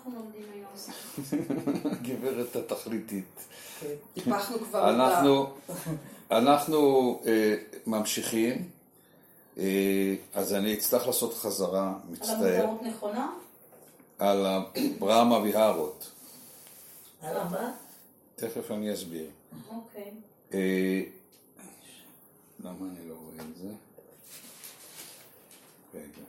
אנחנו לומדים היום? גברת התכליתית. טיפחנו כבר אנחנו, אנחנו אה, ממשיכים, אה, אז אני אצטרך לעשות חזרה, על מצטער, המודעות נכונה? על הברמה ויהרות. על מה? תכף אני אסביר. אוקיי. אה, למה אני לא רואה את זה? רגע.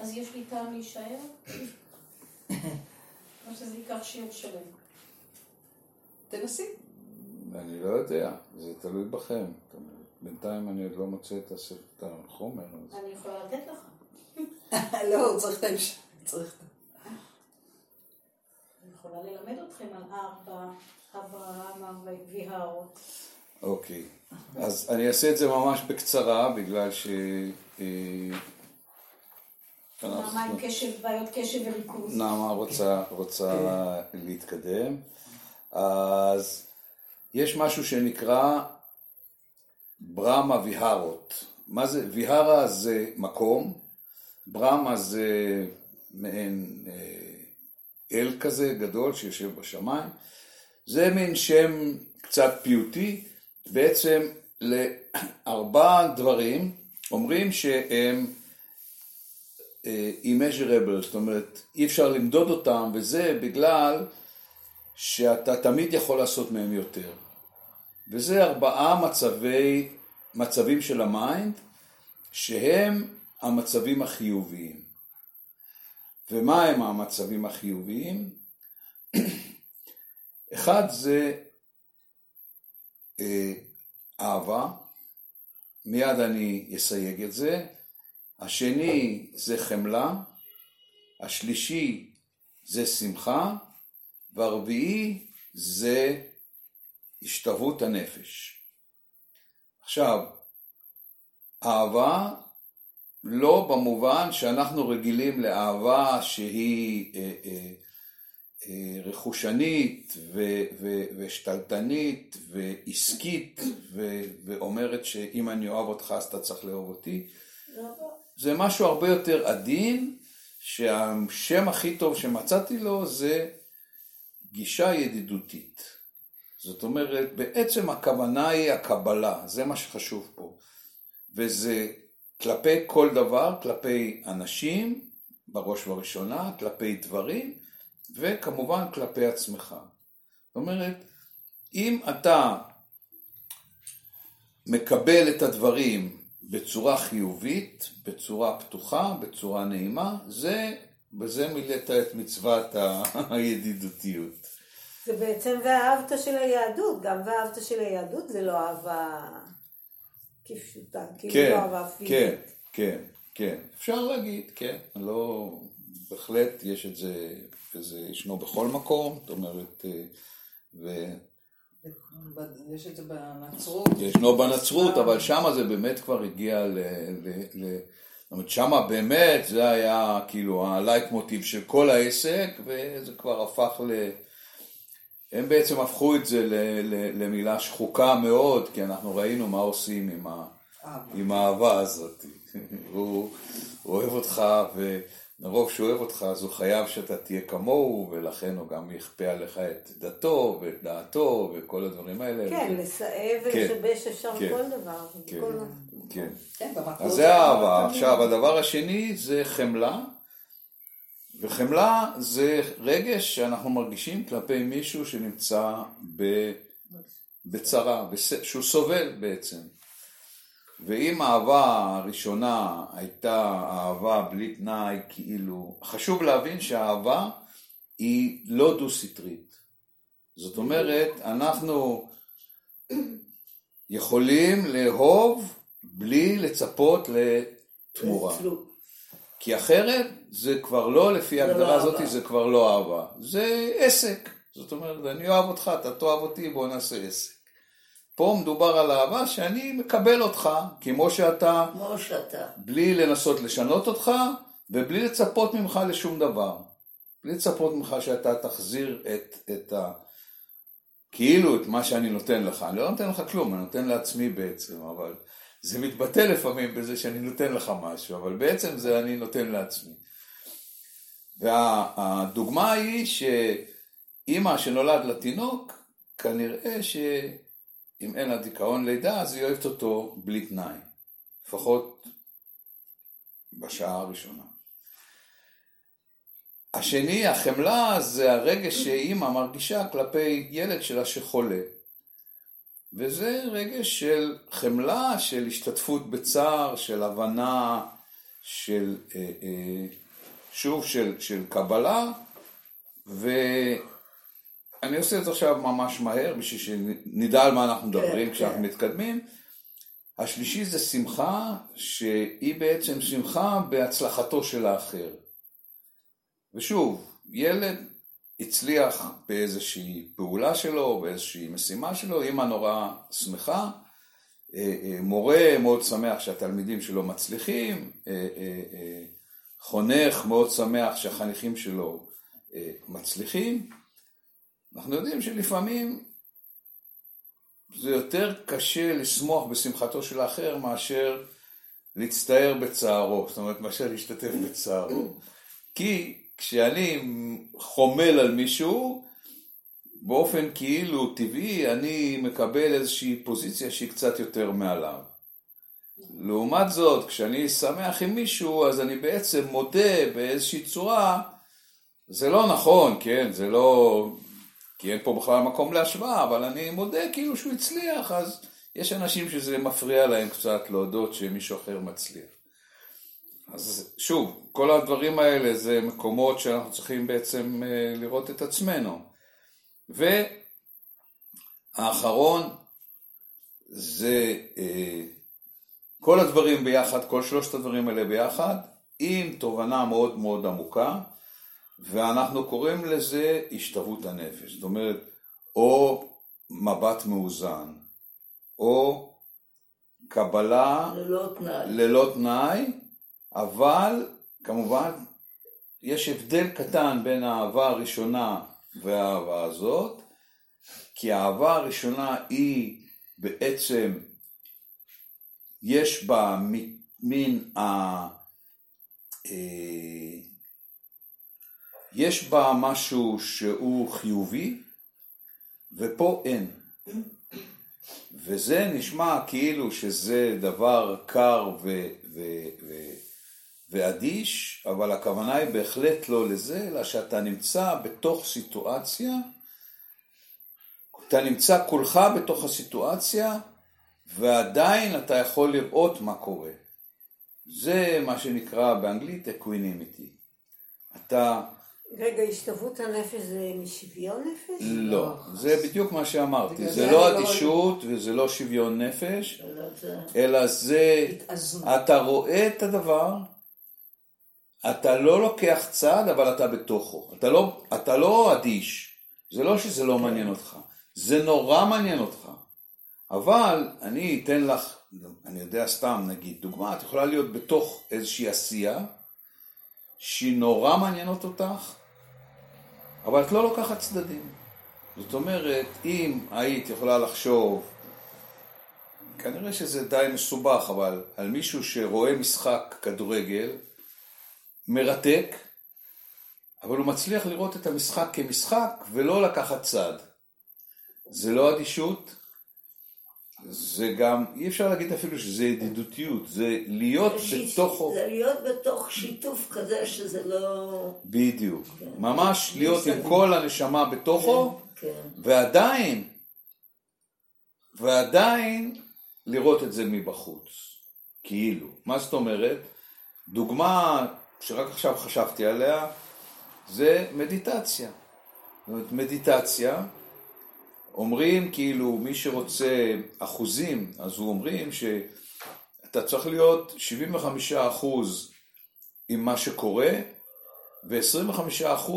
אז יש לי טעם להישאר? או שזה ייקח שיעור שלם? תנסי. אני לא יודע, זה תלוי בכם. בינתיים אני עוד לא מוצא את הספר- את החומר. אני יכולה לתת לך. לא, הוא צריך את ההמשך. צריך את ה- אני יכולה ללמד אתכם על ארבע, אברהם ויהרות. אוקיי, אז אני אעשה את זה ממש בקצרה, בגלל ש... אה, מה עם קשב, בעיות קשב וריכוז? נעמה רוצה, רוצה להתקדם. אז יש משהו שנקרא ברמה ויהרות. מה זה? ויהרה זה מקום, ברמה זה מעין אה, אל כזה גדול שיושב בשמיים. זה מין שם קצת פיוטי, בעצם לארבעה דברים אומרים שהם immeasurable, זאת אומרת אי אפשר למדוד אותם, וזה בגלל שאתה תמיד יכול לעשות מהם יותר. וזה ארבעה מצבי, מצבים של ה mind, שהם המצבים החיוביים. ומה הם המצבים החיוביים? אחד זה אה, אהבה, מיד אני אסייג את זה. השני זה חמלה, השלישי זה שמחה, והרביעי זה השתוות הנפש. עכשיו, אהבה לא במובן שאנחנו רגילים לאהבה שהיא אה, אה, אה, רכושנית ו- ו- ושתלטנית ועסקית ו- ואומרת שאם אני אוהב אותך אז אתה צריך לאהוב אותי. זה משהו הרבה יותר עדין, שהשם הכי טוב שמצאתי לו זה גישה ידידותית. זאת אומרת, בעצם הכוונה היא הקבלה, זה מה שחשוב פה. וזה כלפי כל דבר, כלפי אנשים, בראש ובראשונה, כלפי דברים, וכמובן כלפי עצמך. זאת אומרת, אם אתה מקבל את הדברים בצורה חיובית, בצורה פתוחה, בצורה נעימה, זה, בזה מילאת את מצוות הידידותיות. זה בעצם ואהבת של היהדות, גם ואהבת של היהדות זה לא אהבה כפשוטה, כאילו כן, לא אהבה פיזית. כן, כן, כן, אפשר להגיד, כן, לא, בהחלט יש את זה, וזה ישנו בכל מקום, זאת אומרת, אה, וישנו יש את זה בנצרות. בנצרות, אבל שמה זה באמת כבר הגיע ל... ל, זאת אומרת, שמה באמת זה היה כאילו הלייט מוטיב של כל העסק, וזה כבר הפך ל... הם בעצם הפכו את זה ל, ל, למילה שחוקה מאוד, כי אנחנו ראינו מה עושים עם, ה, עם האהבה הזאת. הוא, אוהב אותך, ומרוב שהוא אוהב אותך, אז הוא חייב שאתה תהיה כמוהו, ולכן הוא גם יכפה עליך את דתו, ואת דעתו, וכל הדברים האלה. כן, לסאב כן, ולשבש אפשר כן, כל דבר. כן, כן. כן, אז זה אהבה. עכשיו, הדבר השני זה חמלה, וחמלה זה רגש שאנחנו מרגישים כלפי מישהו שנמצא ב... בצרה, שהוא סובל בעצם. ואם האהבה הראשונה הייתה אהבה בלי תנאי, כאילו, חשוב להבין שהאהבה היא לא דו-סטרית. זאת אומרת, אנחנו יכולים לאהוב בלי לצפות לתמורה. כי אחרת זה כבר לא, לפי זה ההגדרה לא הזאת. זה כבר לא אהבה. זה עסק. זאת אומרת, אני אוהב אותך, אתה תאהב אותי, בוא נעשה עסק. פה מדובר על אהבה שאני מקבל אותך כמו שאתה, כמו שאתה. בלי לנסות לשנות אותך, ובלי לצפות ממך לשום דבר. בלי לצפות ממך שאתה תחזיר את, את ה... כאילו את מה שאני נותן לך. אני לא נותן לך כלום, אני נותן לעצמי בעצם, אבל זה מתבטא לפעמים בזה שאני נותן לך משהו, אבל בעצם זה אני נותן לעצמי. והדוגמה היא שאימא שנולד לתינוק, כנראה שאם אין לה דיכאון לידה, אז היא אוהבת אותו בלי תנאי. לפחות בשעה הראשונה. השני, החמלה, זה הרגש שאימא מרגישה כלפי ילד שלה שחולה. וזה רגש של חמלה, של השתתפות בצער, של הבנה, של, אה, אה, שוב, של, של קבלה, ואני עושה את זה עכשיו ממש מהר, בשביל שנדע על מה אנחנו מדברים כן, כשאנחנו כן. מתקדמים. השלישי זה שמחה, שהיא בעצם שמחה בהצלחתו של האחר. ושוב, ילד הצליח באיזושהי פעולה שלו, באיזושהי משימה שלו, אמא נורא שמחה, אה, אה, מורה מאוד שמח שהתלמידים שלו מצליחים, אה, חונך מאוד שמח שהחניכים שלו מצליחים. אנחנו יודעים שלפעמים זה יותר קשה לשמוח בשמחתו של האחר מאשר להצטער בצערו, זאת אומרת מאשר להשתתף בצערו. כי כשאני חומל על מישהו, באופן כאילו טבעי אני מקבל איזושהי פוזיציה שהיא קצת יותר מעליו. לעומת זאת, כשאני שמח עם מישהו, אז אני בעצם מודה באיזושהי צורה, זה לא נכון, כן, זה לא, כי אין פה בכלל מקום להשוואה, אבל אני מודה כאילו שהוא הצליח, אז יש אנשים שזה מפריע להם קצת להודות שמישהו אחר מצליח. אז שוב, כל הדברים האלה זה מקומות שאנחנו צריכים בעצם אה, לראות את עצמנו. והאחרון זה אה, כל הדברים ביחד, כל שלושת הדברים האלה ביחד, עם תובנה מאוד מאוד עמוקה, ואנחנו קוראים לזה השתוות הנפש. זאת אומרת, או מבט מאוזן, או קבלה ללא תנאי. ללא תנאי, אבל כמובן יש הבדל קטן בין האהבה הראשונה והאהבה הזאת, כי האהבה הראשונה היא בעצם, יש בה מין ה... אה, יש בה משהו שהוא חיובי, ופה אין. וזה נשמע כאילו שזה דבר קר ו- ו- ו- ואדיש, אבל הכוונה היא בהחלט לא לזה, אלא שאתה נמצא בתוך סיטואציה, אתה נמצא כולך בתוך הסיטואציה, ועדיין אתה יכול לראות מה קורה. זה מה שנקרא באנגלית equanimity. אתה, רגע, השתוות הנפש זה משוויון נפש? לא, זה בדיוק מה שאמרתי, זה לא לא- אדישות וזה לא שוויון נפש, אלא זה אלא זה. אתה רואה את הדבר, אתה לא לוקח צעד, אבל אתה בתוכו. אתה לא, אתה לא אדיש. זה לא שזה לא מעניין אותך. זה נורא מעניין אותך. אבל אני אתן לך, אני יודע סתם, נגיד, דוגמה, את יכולה להיות בתוך איזושהי עשייה, שהיא נורא מעניינת אותך, אבל את לא לוקחת צדדים. זאת אומרת, אם היית יכולה לחשוב, כנראה שזה די מסובך, אבל על מישהו שרואה משחק כדורגל מרתק, אבל הוא מצליח לראות את המשחק כמשחק ולא לקחת צד. זה לא אדישות, זה גם, אי אפשר להגיד אפילו שזה ידידותיות, זה להיות שיט- בתוכו, זה להיות בתוך שיתוף כזה שזה לא... בדיוק, ממש בלי להיות עם. כל הנשמה בתוכו, כן. ועדיין, ועדיין לראות את זה מבחוץ, כאילו. מה זאת אומרת? דוגמה שרק עכשיו חשבתי עליה, זה מדיטציה. זאת אומרת, מדיטציה, אומרים כאילו מי שרוצה אחוזים, אז הוא אומרים שאתה צריך להיות 75% עם מה שקורה, ו-25%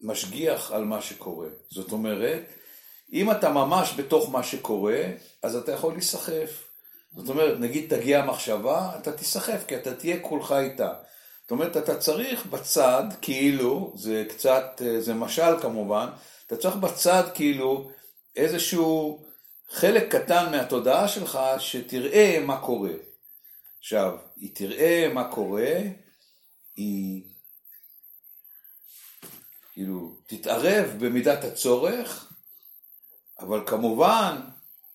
משגיח על מה שקורה. זאת אומרת, אם אתה ממש בתוך מה שקורה, אז אתה יכול להיסחף. זאת אומרת, נגיד תגיע מחשבה, אתה תיסחף, כי אתה תהיה כולך איתה. זאת אומרת, אתה צריך בצד, כאילו, זה קצת, זה משל כמובן, אתה צריך בצד כאילו איזשהו חלק קטן מהתודעה שלך שתראה מה קורה. עכשיו, היא תראה מה קורה, היא כאילו, תתערב במידת הצורך, אבל כמובן,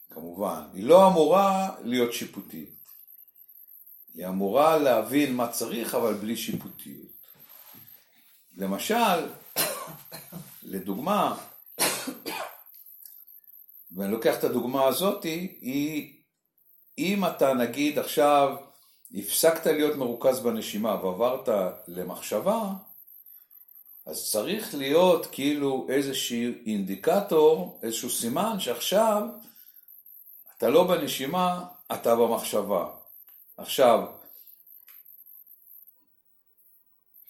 כמובן, היא לא אמורה להיות שיפוטית. היא אמורה להבין מה צריך, אבל בלי שיפוטיות. למשל, לדוגמה, ואני לוקח את הדוגמה הזאתי, היא, אם אתה נגיד עכשיו הפסקת להיות מרוכז בנשימה ועברת למחשבה, אז צריך להיות כאילו איזשהו אינדיקטור, איזשהו סימן שעכשיו אתה לא בנשימה, אתה במחשבה. עכשיו,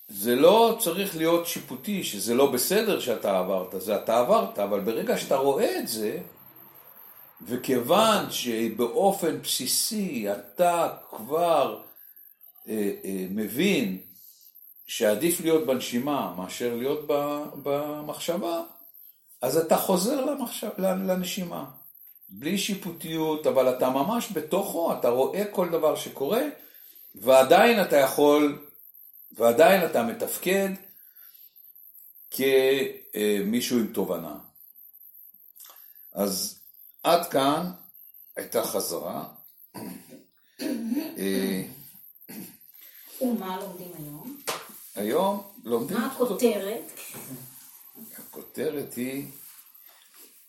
זה לא צריך להיות שיפוטי, שזה לא בסדר שאתה עברת, זה אתה עברת, אבל ברגע שאתה רואה את זה, וכיוון שבאופן בסיסי אתה כבר אה, אה, מבין שעדיף להיות בנשימה מאשר להיות במחשבה, אז אתה חוזר למחשב, לנשימה. בלי שיפוטיות, אבל אתה ממש בתוכו, אתה רואה כל דבר שקורה, ועדיין אתה יכול, ועדיין אתה מתפקד כמישהו עם תובנה. אז עד כאן הייתה חזרה. אה, ומה לומדים היום? היום לומדים... מה הכותרת? הכותרת היא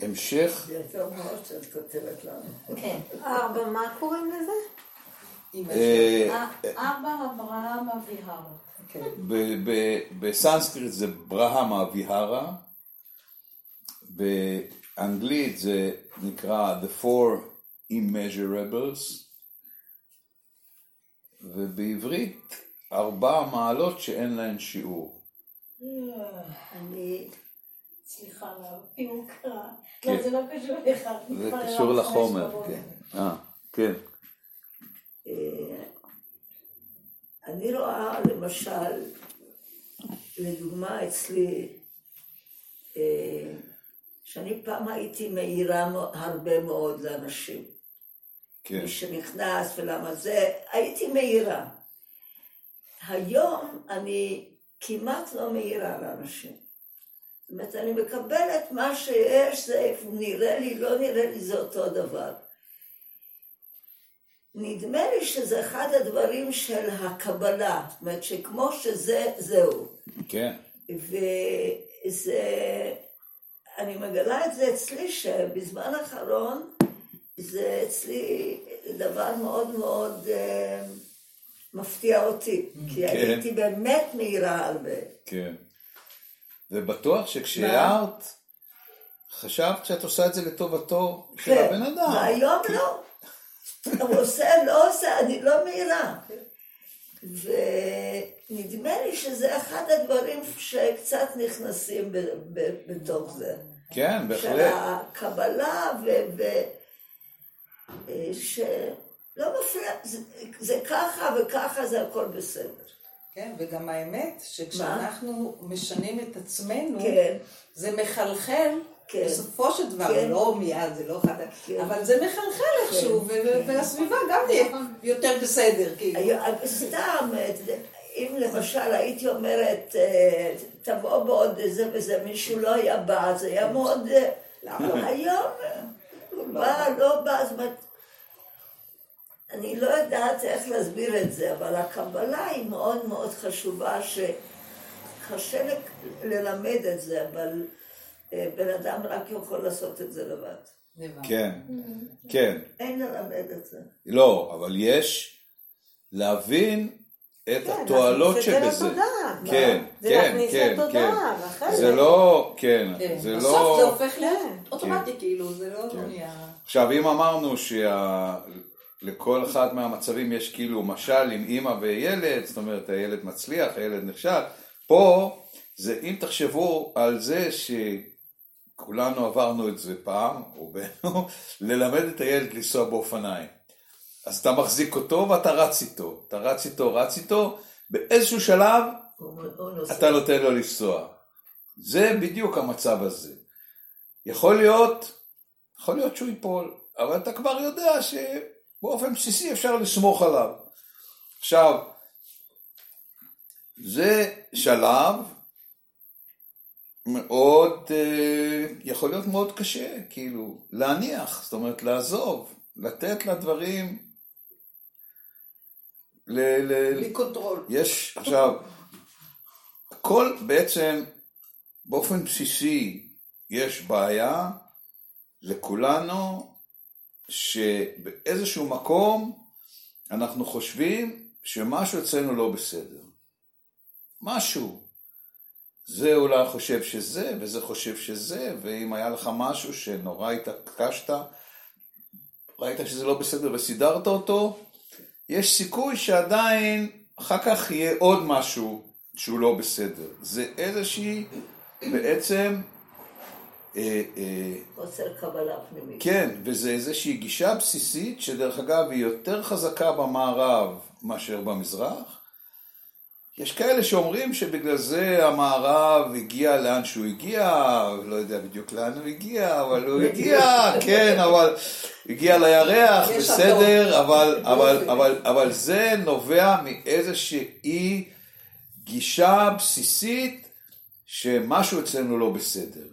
המשך... יותר מאוד שאת כותבת לנו. כן. ארבע, מה קוראים לזה? אה, ארבע אברהם אביהרה. כן. בסנסקריט זה ברהמה אביהרה, באנגלית זה נקרא The Four Immeasurables, ובעברית ארבע מעלות שאין להן שיעור. אני... סליחה הפיוק רע. כן. לא, זה לא קשור לך. זה קשור לחומר, כן. אה, כן. אה, אני רואה למשל, לדוגמה אצלי, אה, שאני פעם הייתי מעירה הרבה מאוד לאנשים. כן. מי שנכנס ולמה זה, הייתי מעירה. היום אני כמעט לא מעירה לאנשים. זאת אומרת, אני מקבלת מה שיש, זה נראה לי, לא נראה לי, זה אותו דבר. נדמה לי שזה אחד הדברים של הקבלה, זאת אומרת שכמו שזה, זהו. כן. וזה, אני מגלה את זה אצלי, שבזמן האחרון זה אצלי דבר מאוד מאוד אה, מפתיע אותי, כי כן. הייתי באמת מהירה הרבה. כן. ובטוח שכשהערת, חשבת שאת עושה את זה לטובתו של כן, הבן אדם. והיום כי- לא. הוא עושה, לא עושה, אני לא מהירה. ונדמה לי שזה אחד הדברים שקצת נכנסים ב- ב- בתוך זה. כן, של בהחלט. הקבלה ו... ו אה, שלא מפריע, זה, זה ככה וככה זה הכל בסדר. כן, וגם האמת שכשאנחנו משנים את עצמנו, כן, זה מחלחל כן. בסופו של דבר, כן. לא מיד, זה לא חד... כן. אבל זה מחלחל איכשהו, ו- ו- והסביבה גם תהיה יותר בסדר, כאילו. היה- סתם, אם למשל הייתי אומרת, אה, תבוא בעוד זה וזה, מישהו לא היה בא, זה היה מאוד... אה, למה? היום אה, בא, לא בא, זאת אומרת, אני לא יודעת איך להסביר את זה, אבל הקבלה היא מאוד מאוד חשובה, שקשה ללמד את זה, אבל אה, בן אדם רק יכול לעשות את זה לבד. כן, כן. אין ללמד את זה. לא, אבל יש להבין את כן, התועלות שבזה. כן, כן, להכניס כן, לתודעה, כן. ואחרי זה לא, כן, כן. זה בסוף לא... זה הופך להיות כן. אוטומטי, כאילו, זה לא כן. נהיה... עכשיו, אם אמרנו שלכל אחד מהמצבים יש כאילו משל עם אימא וילד, זאת אומרת, הילד מצליח, הילד נכשל, פה, זה אם תחשבו על זה שכולנו עברנו את זה פעם, רובנו, ללמד את הילד לנסוע באופניים. אז אתה מחזיק אותו ואתה רץ איתו, אתה רץ איתו, רץ איתו, באיזשהו שלב. אתה נותן לו לנסוע. זה בדיוק המצב הזה. יכול להיות, יכול להיות שהוא ייפול, אבל אתה כבר יודע שבאופן בסיסי אפשר לסמוך עליו. עכשיו, זה שלב מאוד, אה, יכול להיות מאוד קשה, כאילו, להניח, זאת אומרת, לעזוב, לתת לדברים, ל, ל, בלי control. יש, עכשיו, הכל בעצם, באופן בסיסי, יש בעיה לכולנו, שבאיזשהו מקום אנחנו חושבים שמשהו אצלנו לא בסדר. משהו. זה אולי חושב שזה, וזה חושב שזה, ואם היה לך משהו שנורא התעקשת, ראית שזה לא בסדר וסידרת אותו, יש סיכוי שעדיין אחר כך יהיה עוד משהו שהוא לא בסדר. זה איזושהי בעצם, אה, אה, חוסר קבלה פנימית. כן, וזה איזושהי גישה בסיסית שדרך אגב היא יותר חזקה במערב מאשר במזרח. יש כאלה שאומרים שבגלל זה המערב הגיע לאן שהוא הגיע, לא יודע בדיוק לאן הוא הגיע, אבל הוא הגיע, כן, אבל הגיע לירח, בסדר, אבל, אבל. אבל, אבל זה נובע מאיזושהי גישה בסיסית שמשהו אצלנו לא בסדר.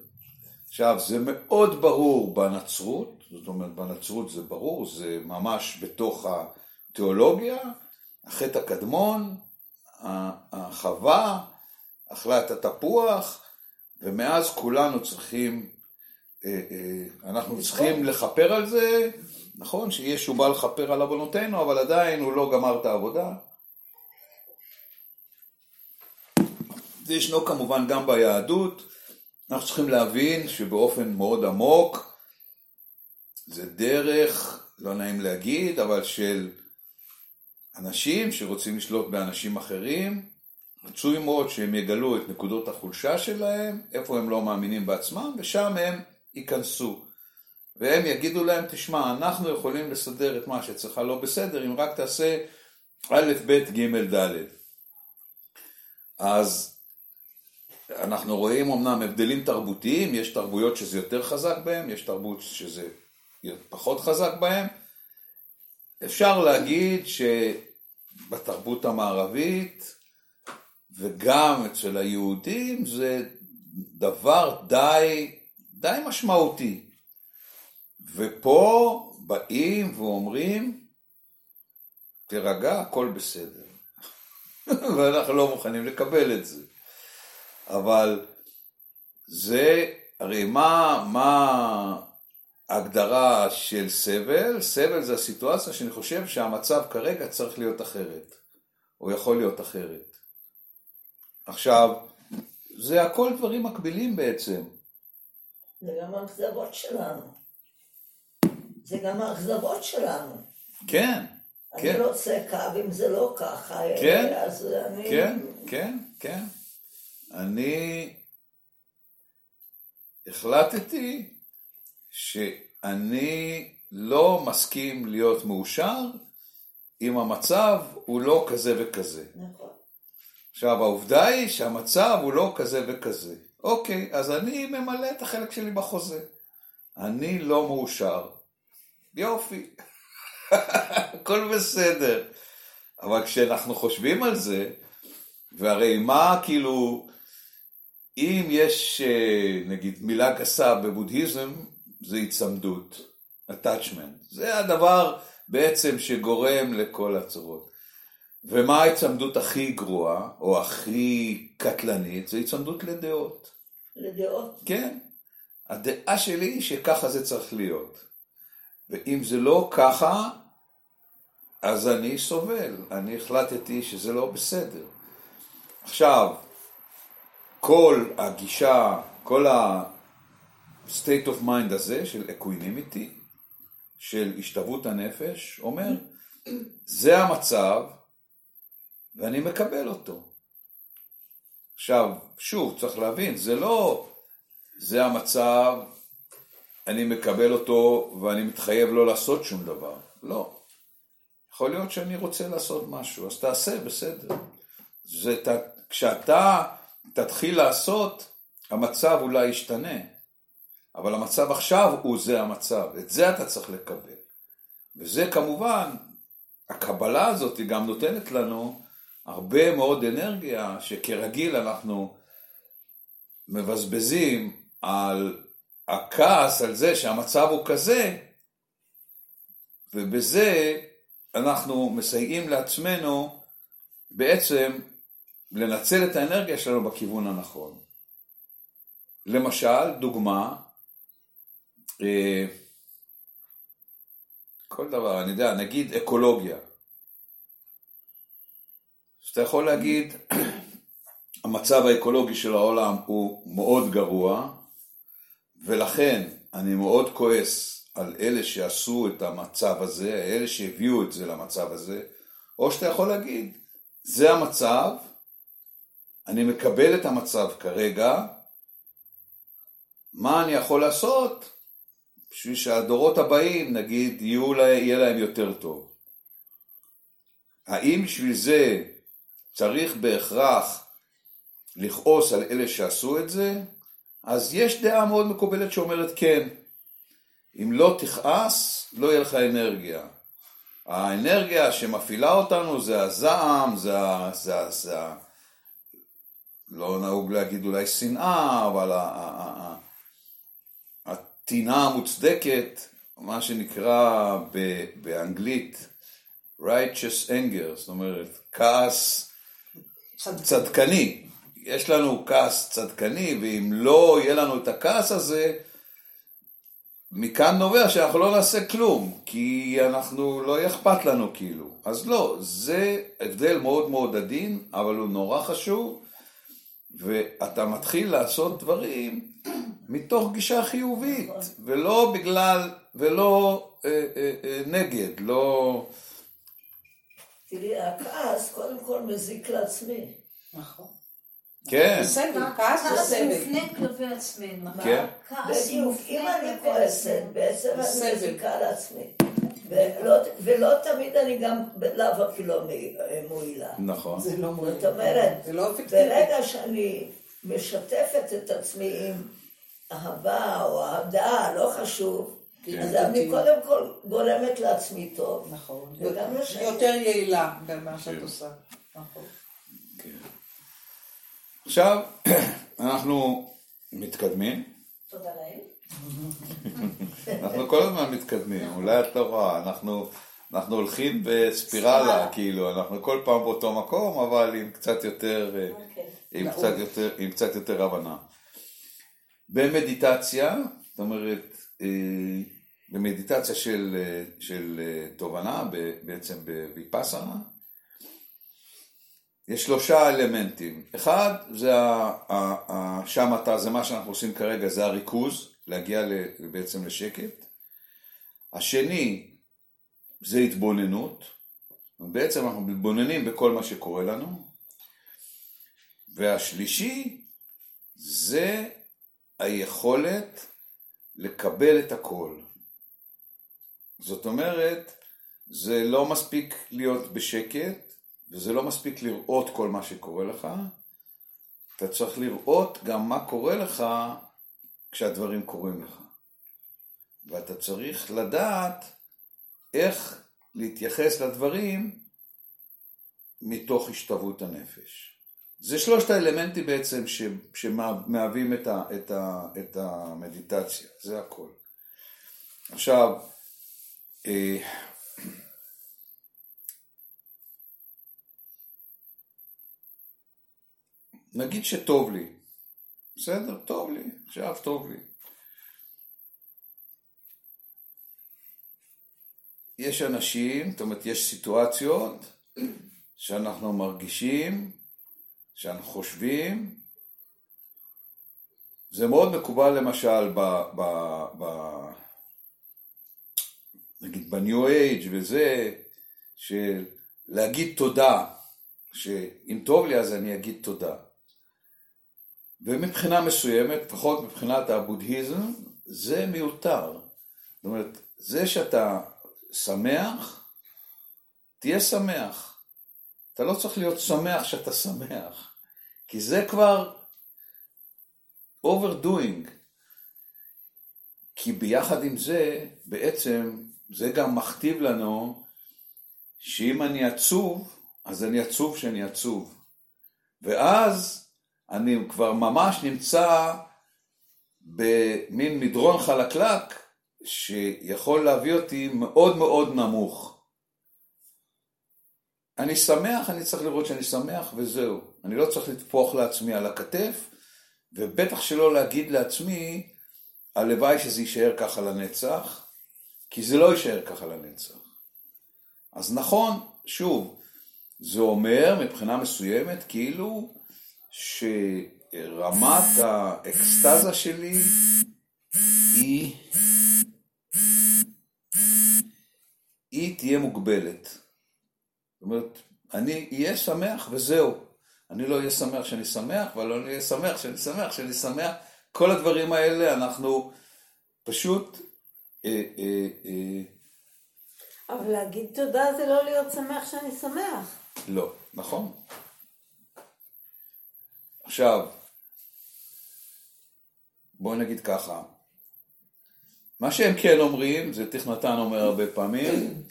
עכשיו, זה מאוד ברור בנצרות, זאת אומרת, בנצרות זה ברור, זה ממש בתוך התיאולוגיה, החטא הקדמון, החווה, אכלה את התפוח, ומאז כולנו צריכים, אה, אה, אנחנו צריכים לכפר על זה, נכון שישו בא לכפר על עוונותינו, אבל עדיין הוא לא גמר את העבודה. זה ישנו כמובן גם ביהדות, אנחנו צריכים להבין שבאופן מאוד עמוק זה דרך, לא נעים להגיד, אבל של אנשים שרוצים לשלוט באנשים אחרים, רצוי מאוד שהם יגלו את נקודות החולשה שלהם, איפה הם לא מאמינים בעצמם, ושם הם ייכנסו. והם יגידו להם, תשמע, אנחנו יכולים לסדר את מה שאצלך לא בסדר, אם רק תעשה א', ב', ג', ד'. אז אנחנו רואים אמנם הבדלים תרבותיים, יש תרבויות שזה יותר חזק בהם, יש תרבות שזה פחות חזק בהם. אפשר להגיד שבתרבות המערבית וגם אצל היהודים זה דבר די, די משמעותי. ופה באים ואומרים, תירגע, הכל בסדר. ואנחנו לא מוכנים לקבל את זה. אבל זה, הרי מה, מה ההגדרה של סבל? סבל זה הסיטואציה שאני חושב שהמצב כרגע צריך להיות אחרת, או יכול להיות אחרת. עכשיו, זה הכל דברים מקבילים בעצם. זה גם האכזבות שלנו. זה גם האכזבות שלנו. כן, אני כן. רוצה קו אם זה לא ככה. כן, אז אני... כן, כן, כן. אני החלטתי שאני לא מסכים להיות מאושר אם המצב הוא לא כזה וכזה. נכון. עכשיו העובדה היא שהמצב הוא לא כזה וכזה. אוקיי, אז אני ממלא את החלק שלי בחוזה. אני לא מאושר. יופי. הכל בסדר. אבל כשאנחנו חושבים על זה, והרי מה כאילו, אם יש אה, נגיד מילה גסה בבודהיזם, זה היצמדות, attachment. זה הדבר בעצם שגורם לכל הצורות. ומה ההיצמדות הכי גרועה, או הכי קטלנית? זה היצמדות לדעות. לדעות. כן. הדעה שלי היא שככה זה צריך להיות. ואם זה לא ככה, אז אני סובל. אני החלטתי שזה לא בסדר. עכשיו, כל הגישה, כל ה-state of mind הזה של equanimity, של השתוות הנפש, אומר, זה המצב ואני מקבל אותו. עכשיו, שוב, צריך להבין, זה לא, זה המצב, אני מקבל אותו ואני מתחייב לא לעשות שום דבר. לא. יכול להיות שאני רוצה לעשות משהו, אז תעשה, בסדר. זה, ת, כשאתה תתחיל לעשות, המצב אולי ישתנה, אבל המצב עכשיו הוא זה המצב, את זה אתה צריך לקבל. וזה כמובן, הקבלה הזאת היא גם נותנת לנו הרבה מאוד אנרגיה, שכרגיל אנחנו מבזבזים על הכעס על זה שהמצב הוא כזה, ובזה אנחנו מסייעים לעצמנו בעצם לנצל את האנרגיה שלנו בכיוון הנכון. למשל, דוגמה, כל דבר, אני יודע, נגיד אקולוגיה. שאתה יכול להגיד, המצב האקולוגי של העולם הוא מאוד גרוע, ולכן אני מאוד כועס על אלה שעשו את המצב הזה, אלה שהביאו את זה למצב הזה, או שאתה יכול להגיד, זה המצב, אני מקבל את המצב כרגע, מה אני יכול לעשות בשביל שהדורות הבאים, נגיד, יהיו לה, יהיה להם יותר טוב. האם בשביל זה צריך בהכרח לכעוס על אלה שעשו את זה? אז יש דעה מאוד מקובלת שאומרת כן. אם לא תכעס, לא יהיה לך אנרגיה. האנרגיה שמפעילה אותנו זה הזעם, זה, זה, זה, לא נהוג להגיד אולי שנאה, אבל הטינה המוצדקת, מה שנקרא באנגלית righteous anger, זאת אומרת כעס צדקני. יש לנו כעס צדקני, ואם לא יהיה לנו את הכעס הזה, מכאן נובע שאנחנו לא נעשה כלום, כי אנחנו, לא יהיה אכפת לנו כאילו. אז לא, זה הבדל מאוד מאוד עדין, אבל הוא נורא חשוב, ואתה מתחיל לעשות דברים מתוך גישה חיובית, ולא בגלל, ולא אה, אה, אה, נגד, לא... תראי, הכעס קודם כל מזיק לעצמי. נכון. כן. בסדר, כעס כעס וסבל. מופנה כלפי עצמנו. כן. כעס בדיוק, מופנה אם אני כועסת. בעצם אני סבל. מזיקה לעצמי. ולא, ולא תמיד אני גם בלאו הכי לא מועילה. נכון. זה לא מועיל. זאת אומרת, זה לא. ברגע שאני משתפת את עצמי עם אהבה או אהדה, לא חשוב, כן. אז אני קודם כל גורמת לעצמי טוב. נכון. וגם לשני. יותר יעילה במה שאת עושה. נכון. עכשיו, אנחנו מתקדמים, תודה לאל. אנחנו כל הזמן מתקדמים, אולי את לא רואה, אנחנו, אנחנו הולכים בספירלה, ספירלה. כאילו, אנחנו כל פעם באותו מקום, אבל עם קצת יותר, אה, אוקיי. עם קצת יותר, עם קצת יותר הבנה. במדיטציה, זאת אומרת, אה, במדיטציה של, אה, של אה, תובנה, בעצם בוויפאסנה, יש שלושה אלמנטים. אחד, זה שם אתה, זה מה שאנחנו עושים כרגע, זה הריכוז, להגיע בעצם לשקט. השני, זה התבוננות. בעצם אנחנו מתבוננים בכל מה שקורה לנו. והשלישי, זה היכולת לקבל את הכל. זאת אומרת, זה לא מספיק להיות בשקט, וזה לא מספיק לראות כל מה שקורה לך, אתה צריך לראות גם מה קורה לך כשהדברים קורים לך. ואתה צריך לדעת איך להתייחס לדברים מתוך השתוות הנפש. זה שלושת האלמנטים בעצם שמהווים את, ה, את, ה, את המדיטציה, זה הכל. עכשיו, אה, נגיד שטוב לי, בסדר? טוב לי, עכשיו טוב לי. יש אנשים, זאת אומרת, יש סיטואציות שאנחנו מרגישים, שאנחנו חושבים, זה מאוד מקובל למשל ב... ב, ב נגיד בניו אייג' וזה, של להגיד תודה, שאם טוב לי אז אני אגיד תודה. ומבחינה מסוימת, לפחות מבחינת הבודהיזם, זה מיותר. זאת אומרת, זה שאתה שמח, תהיה שמח. אתה לא צריך להיות שמח שאתה שמח, כי זה כבר overdoing. כי ביחד עם זה, בעצם, זה גם מכתיב לנו שאם אני עצוב, אז אני עצוב שאני עצוב. ואז אני כבר ממש נמצא במין מדרון חלקלק שיכול להביא אותי מאוד מאוד נמוך. אני שמח, אני צריך לראות שאני שמח וזהו. אני לא צריך לטפוח לעצמי על הכתף, ובטח שלא להגיד לעצמי, הלוואי שזה יישאר ככה לנצח, כי זה לא יישאר ככה לנצח. אז נכון, שוב, זה אומר מבחינה מסוימת כאילו שרמת האקסטזה שלי היא, היא תהיה מוגבלת. זאת אומרת, אני אהיה שמח וזהו. אני לא אהיה שמח שאני שמח, ולא אהיה שמח שאני שמח שאני שמח. כל הדברים האלה אנחנו פשוט... אה, אה, אה, אבל להגיד תודה זה לא להיות שמח שאני שמח. לא, נכון. עכשיו, בואו נגיד ככה, מה שהם כן אומרים, זה תיך נתן אומר הרבה פעמים,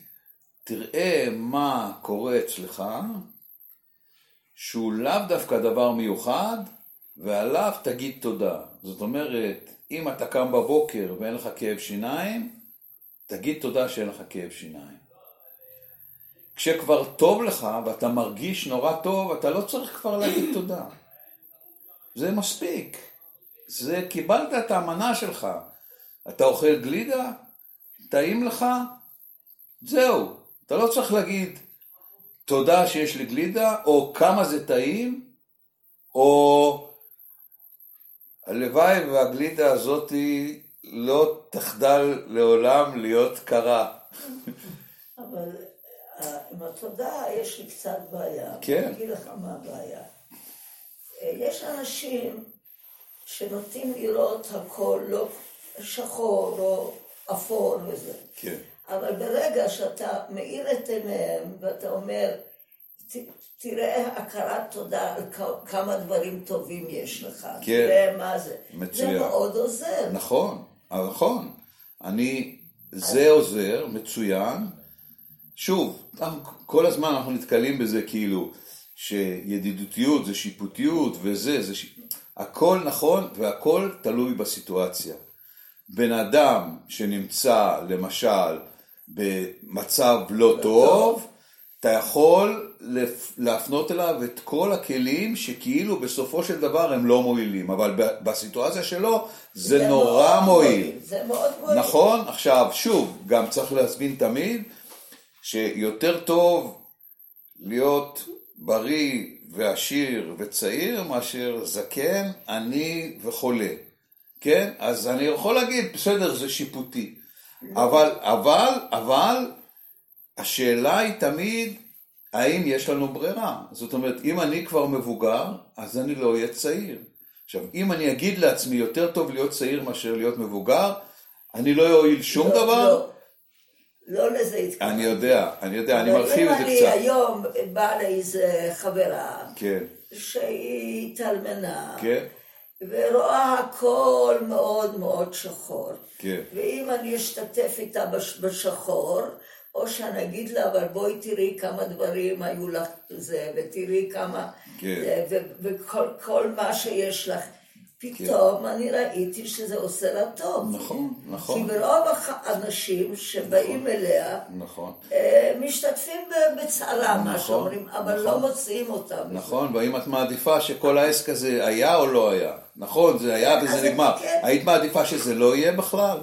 תראה מה קורה אצלך, שהוא לאו דווקא דבר מיוחד, ועליו תגיד תודה. זאת אומרת, אם אתה קם בבוקר ואין לך כאב שיניים, תגיד תודה שאין לך כאב שיניים. כשכבר טוב לך ואתה מרגיש נורא טוב, אתה לא צריך כבר להגיד תודה. זה מספיק. זה, קיבלת את המנה שלך. אתה אוכל גלידה, טעים לך, זהו. אתה לא צריך להגיד תודה שיש לי גלידה, או כמה זה טעים, או הלוואי והגלידה הזאתי לא תחדל לעולם להיות קרה. אבל אה, עם התודעה יש לי קצת בעיה. כן. אני אגיד לך מה הבעיה. אה, יש אנשים שנוטים לראות הכל לא שחור או אפור וזה. כן. אבל ברגע שאתה מאיר את עיניהם ואתה אומר, "ת- תראה הכרת תודה על כמה דברים טובים יש לך, כן. תראה מה זה, מצוין. זה מאוד עוזר. נכון, נכון. אני, זה עוזר, מצוין. שוב, כל הזמן אנחנו נתקלים בזה כאילו, שידידותיות זה שיפוטיות וזה, זה ש... הכל נכון והכל תלוי בסיטואציה. בן אדם שנמצא למשל במצב לא טוב, אתה יכול להפנות אליו את כל הכלים שכאילו בסופו של דבר הם לא מועילים, אבל בסיטואציה שלו זה נורא מאוד מועיל. זה מאוד מועיל. נכון? עכשיו, שוב, גם צריך להזמין תמיד שיותר טוב להיות בריא ועשיר וצעיר מאשר זקן, עני וחולה. כן? אז אני יכול להגיד, בסדר, זה שיפוטי. אבל, אבל, אבל, השאלה היא תמיד, האם יש לנו ברירה? זאת אומרת, אם אני כבר מבוגר, אז אני לא אהיה צעיר. עכשיו, אם אני אגיד לעצמי, יותר טוב להיות צעיר מאשר להיות מבוגר, אני לא אועיל שום לא, דבר? לא, לא לזה התכוונתי. אני יודע, אני יודע, אני מרחיב את זה אם אני קצת. היום באה לאיזה חברה כן, שהיא התאלמנה, כן, ורואה הכל מאוד מאוד שחור, כן. ואם אני אשתתף איתה בש- בשחור, או שאני אגיד לה, אבל בואי תראי כמה דברים היו לך זה, ותראי כמה, כן. ו- וכל כל מה שיש לך, פתאום אני ראיתי שזה עושה לה טוב. נכון, נכון. כי ברוב האנשים שבאים אליה, נכון. אה, משתתפים ב- בצערם, מה נכון, שאומרים, אבל לא נכון. מוציאים אותם. נכון, והאם את מעדיפה שכל העסק הזה היה או לא היה? נכון, זה היה וזה זה נגמר. כן. היית מעדיפה שזה לא יהיה בכלל?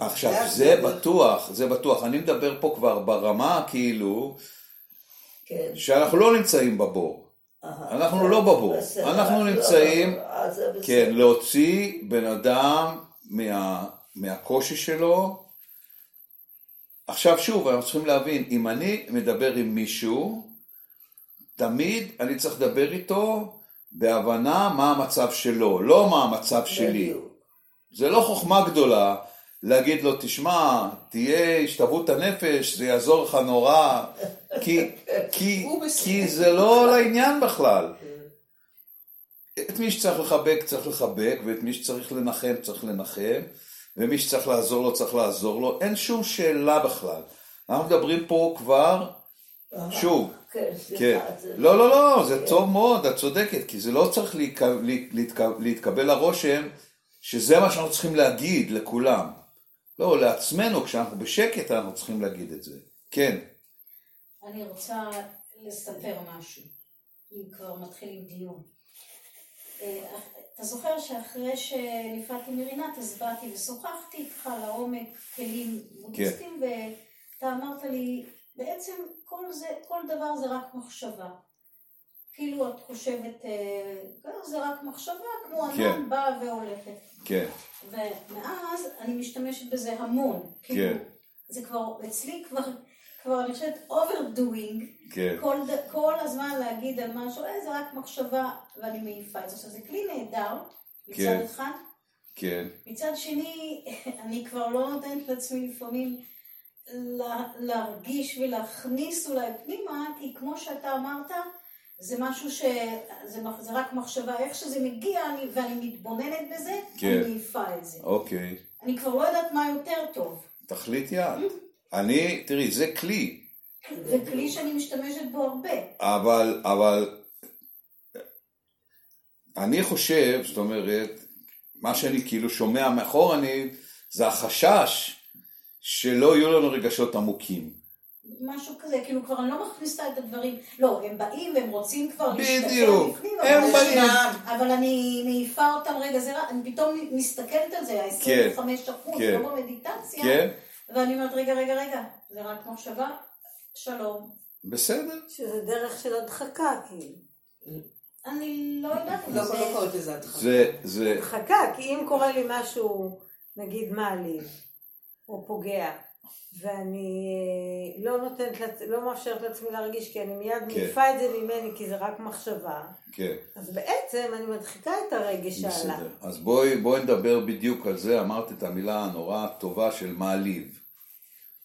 עכשיו, זה בטוח, זה בטוח. אני מדבר פה כבר ברמה כאילו, כן. שאנחנו לא נמצאים בבור. אהה. אנחנו לא בבור. אנחנו לא, נמצאים, לא, בסדר. כן, להוציא בן אדם מה, מהקושי שלו. עכשיו שוב, אנחנו צריכים להבין, אם אני מדבר עם מישהו, תמיד אני צריך לדבר איתו בהבנה מה המצב שלו, לא מה המצב שלי. זה לא חוכמה גדולה להגיד לו, תשמע, תהיה השתוות הנפש, זה יעזור לך נורא, כי, כי. כי זה לא לעניין בכלל. את מי שצריך לחבק צריך לחבק, ואת מי שצריך לנחם צריך לנחם, ומי שצריך לעזור לו צריך לעזור לו, אין שום שאלה בכלל. אנחנו מדברים פה כבר, שוב, כן, כן. לא, לא, לא, זה טוב מאוד, את צודקת, כי זה לא צריך להתק- להתק- להתקבל הרושם שזה מה שאנחנו צריכים להגיד לכולם. לא, לעצמנו, כשאנחנו בשקט, אנחנו צריכים להגיד את זה. כן, אני רוצה לספר משהו, אם כבר מתחילים דיון. אה, אתה זוכר שאחרי שנפרדתי מרינת, אז באתי ושוחחתי איתך לעומק כלים בודהיסטיים, ואתה אמרת לי, בעצם כל, זה, כל דבר זה רק מחשבה. כאילו את חושבת, אה, זה רק מחשבה, כמו כן. ענן באה והולכת. כן, ומאז אני משתמשת בזה המון. כאילו, כן. זה כבר, אצלי כבר, כבר אני חושבת overdoing, כן, כל, כל הזמן להגיד על משהו, אה, זה רק מחשבה, ואני מעיפה את זה. עכשיו, זה כלי נהדר, מצד כן. אחד. כן, מצד שני, אני כבר לא נותנת לעצמי לפעמים לה- להרגיש ולהכניס אולי פנימה, כי כמו שאתה אמרת, זה משהו ש... זה, מח- זה רק מחשבה, איך שזה מגיע אני, ואני מתבוננת בזה, כן. אני מעיפה את זה. אוקיי. אני כבר לא יודעת מה יותר טוב. תחליט יד. אני, תראי, זה כלי, זה כלי שאני משתמשת בו הרבה. אבל, אבל, אני חושב, זאת אומרת, מה שאני כאילו שומע מאחורנית, זה החשש שלא יהיו לנו רגשות עמוקים. משהו כזה, כאילו כבר אני לא מכניסה את הדברים, לא, הם באים והם רוצים כבר בדיוק. בפנים, הם אבל- באים. אבל אני מעיפה אותם, רגע, זה רק, אני פתאום מסתכלת על זה, ה-25 אחוז, כן. לא במדיטציה, כן? ואני אומרת, רגע, רגע, רגע, זה רק מחשבה, שלום. בסדר. שזה דרך של הדחקה, כאילו. אני לא יודעת אם לא זה... לא קוראת לזה הדחקה. זה, זה, הדחקה, כי אם קורה לי משהו, נגיד מעליב, או פוגע, ואני אה, לא נותנת, לעצ- לא מאפשרת לעצמי להרגיש, כי אני מיד כן. מעיפה את זה ממני, כי זה רק מחשבה, כן. אז בעצם אני מדחיקה את הרגש שעלה. בסדר. אז בואי, בואי נדבר בדיוק על זה, אמרת את המילה הנורא הטובה של מעליב.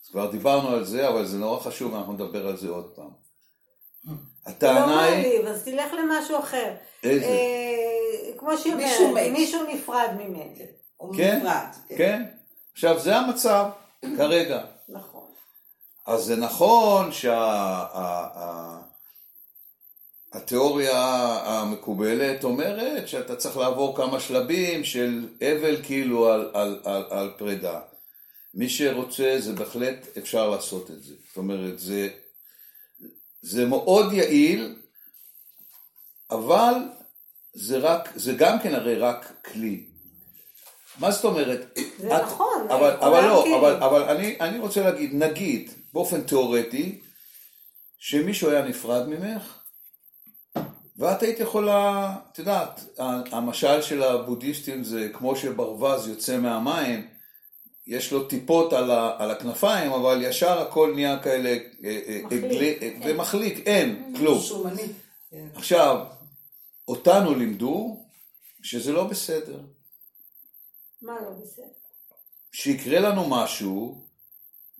אז כבר דיברנו על זה, אבל זה נורא חשוב, אנחנו נדבר על זה עוד פעם. זה לא הטענה היא... מעליב, אז תלך למשהו אחר. איזה? אה, כמו שהיא מישהו אומרת. מישהו נפרד ממני. כן? נפרד. כן. עכשיו, זה המצב כרגע. נכון. אז זה נכון שהתיאוריה המקובלת אומרת שאתה צריך לעבור כמה שלבים של אבל כאילו על, על, על, על פרידה. מי שרוצה זה בהחלט אפשר לעשות את זה. זאת אומרת, זה, זה מאוד יעיל, אבל זה רק, זה גם כן הרי רק כלי. מה זאת אומרת? זה את- נכון, אבל, אבל לא, כאילו. אבל, אבל אני, אני רוצה להגיד, נגיד, באופן תיאורטי, שמישהו היה נפרד ממך, ואת היית יכולה, את יודעת, המשל של הבודהיסטים זה כמו שברווז יוצא מהמים, יש לו טיפות על, ה, על הכנפיים, אבל ישר הכל נהיה כאלה, אה, אה, מחליק, עגלי- כן. ומחליק, אין, כלום. שומני. כן. עכשיו, אותנו לימדו שזה לא בסדר. מה לא בסדר? שיקרה לנו משהו,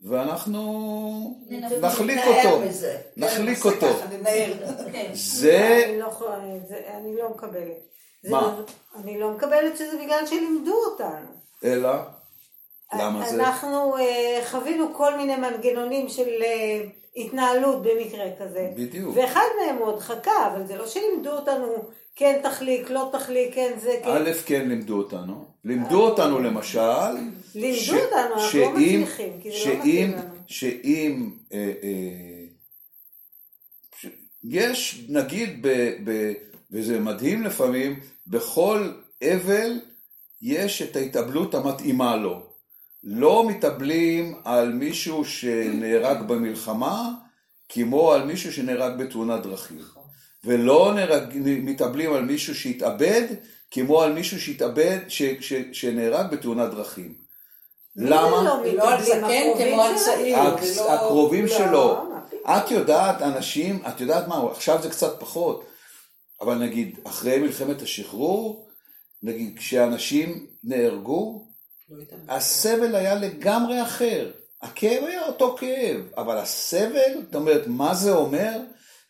ואנחנו נחליק אותו. נחליק כן, אותו. זה, אני לא זה- אני לא מקבלת. זה מה? אני לא מקבלת שזה בגלל שלימדו אותנו. אלא, למה זה? אנחנו אה, חווינו כל מיני מנגנונים של אה, התנהלות במקרה כזה. בדיוק. ואחד מהם הוא הדחקה, אבל זה לא שלימדו אותנו כן תחליק, לא תחליק, כן זה, כן. א', כן לימדו אותנו. לימדו אותנו למשל, לימדו אותנו, אנחנו לא מצליחים, כי זה לא מתאים לנו. שאם, אה, אה, יש, נגיד, וזה מדהים לפעמים, בכל אבל יש את ההתאבלות המתאימה לו. לא מתאבלים על מישהו שנהרג במלחמה, כמו על מישהו שנהרג בתאונת דרכים. ולא נהרג, מתאבלים על מישהו שהתאבד, כמו על מישהו שהתאבד, ש, ש, שנהרג בתאונת דרכים. למה? לא על מתאבלים? זקן כמו על? צעיר. הקרובים לא, שלו. פתאום? את יודעת, אנשים, את יודעת מה, עכשיו זה קצת פחות, אבל נגיד, אחרי מלחמת השחרור, נגיד, כשאנשים נהרגו, לא. הסבל היה לגמרי אחר. הכאב היה אותו כאב, אבל הסבל, זאת אומרת, מה זה אומר?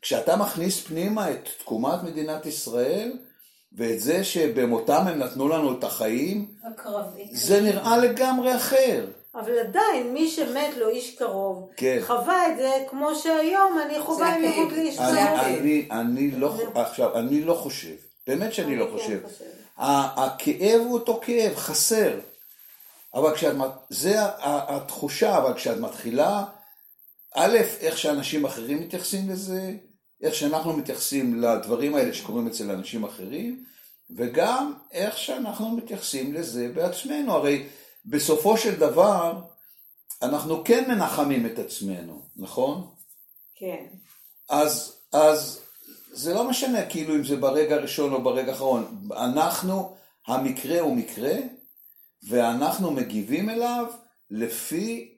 כשאתה מכניס פנימה את תקומת מדינת ישראל, ואת זה שבמותם הם נתנו לנו את החיים, הקרבי. זה נראה לגמרי אחר. אבל עדיין מי שמת לו איש קרוב, כן. חווה את זה כמו שהיום אני חווה עם הכאב. ימות לאיש זה אני, קרוב. הכאב. אני, אני לא, עכשיו, אני לא חושב, באמת שאני לא אני כן חושב. חושבת. ה- הכאב הוא אותו כאב, חסר. אבל כשאת, זה התחושה, אבל כשאת מתחילה, א', איך שאנשים אחרים מתייחסים לזה, איך שאנחנו מתייחסים לדברים האלה שקורים אצל אנשים אחרים, וגם איך שאנחנו מתייחסים לזה בעצמנו. הרי בסופו של דבר, אנחנו כן מנחמים את עצמנו, נכון? כן. אז, אז זה לא משנה כאילו אם זה ברגע הראשון או ברגע האחרון. אנחנו, המקרה הוא מקרה, ואנחנו מגיבים אליו לפי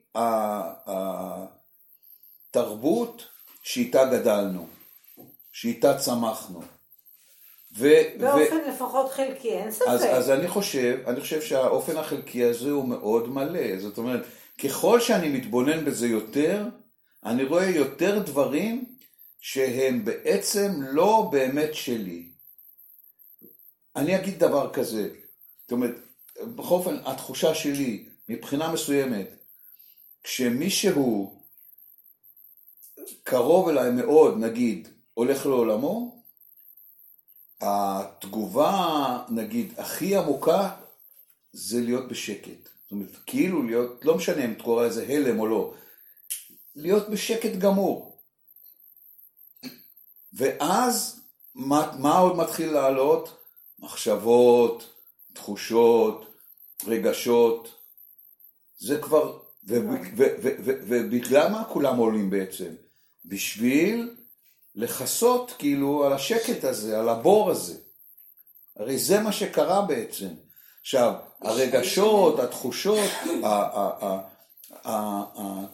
התרבות שאיתה גדלנו, שאיתה צמחנו. ו, ו, באופן לפחות חלקי, אין ספק. אז, אז אני חושב, אני חושב שהאופן החלקי הזה הוא מאוד מלא. זאת אומרת, ככל שאני מתבונן בזה יותר, אני רואה יותר דברים שהם בעצם לא באמת שלי. אני אגיד דבר כזה, זאת אומרת, בכל אופן, התחושה שלי, מבחינה מסוימת, כשמישהו קרוב אליי מאוד, נגיד, הולך לעולמו, התגובה, נגיד, הכי עמוקה זה להיות בשקט. זאת אומרת, כאילו להיות, לא משנה אם את קוראה לזה הלם או לא, להיות בשקט גמור. ואז, מה, מה עוד מתחיל לעלות? מחשבות, תחושות, רגשות. זה כבר, ו- ובגלל מה כולם עולים בעצם? בשביל לכסות כאילו על השקט הזה, על הבור הזה. הרי זה מה שקרה בעצם. עכשיו, הרגשות, התחושות,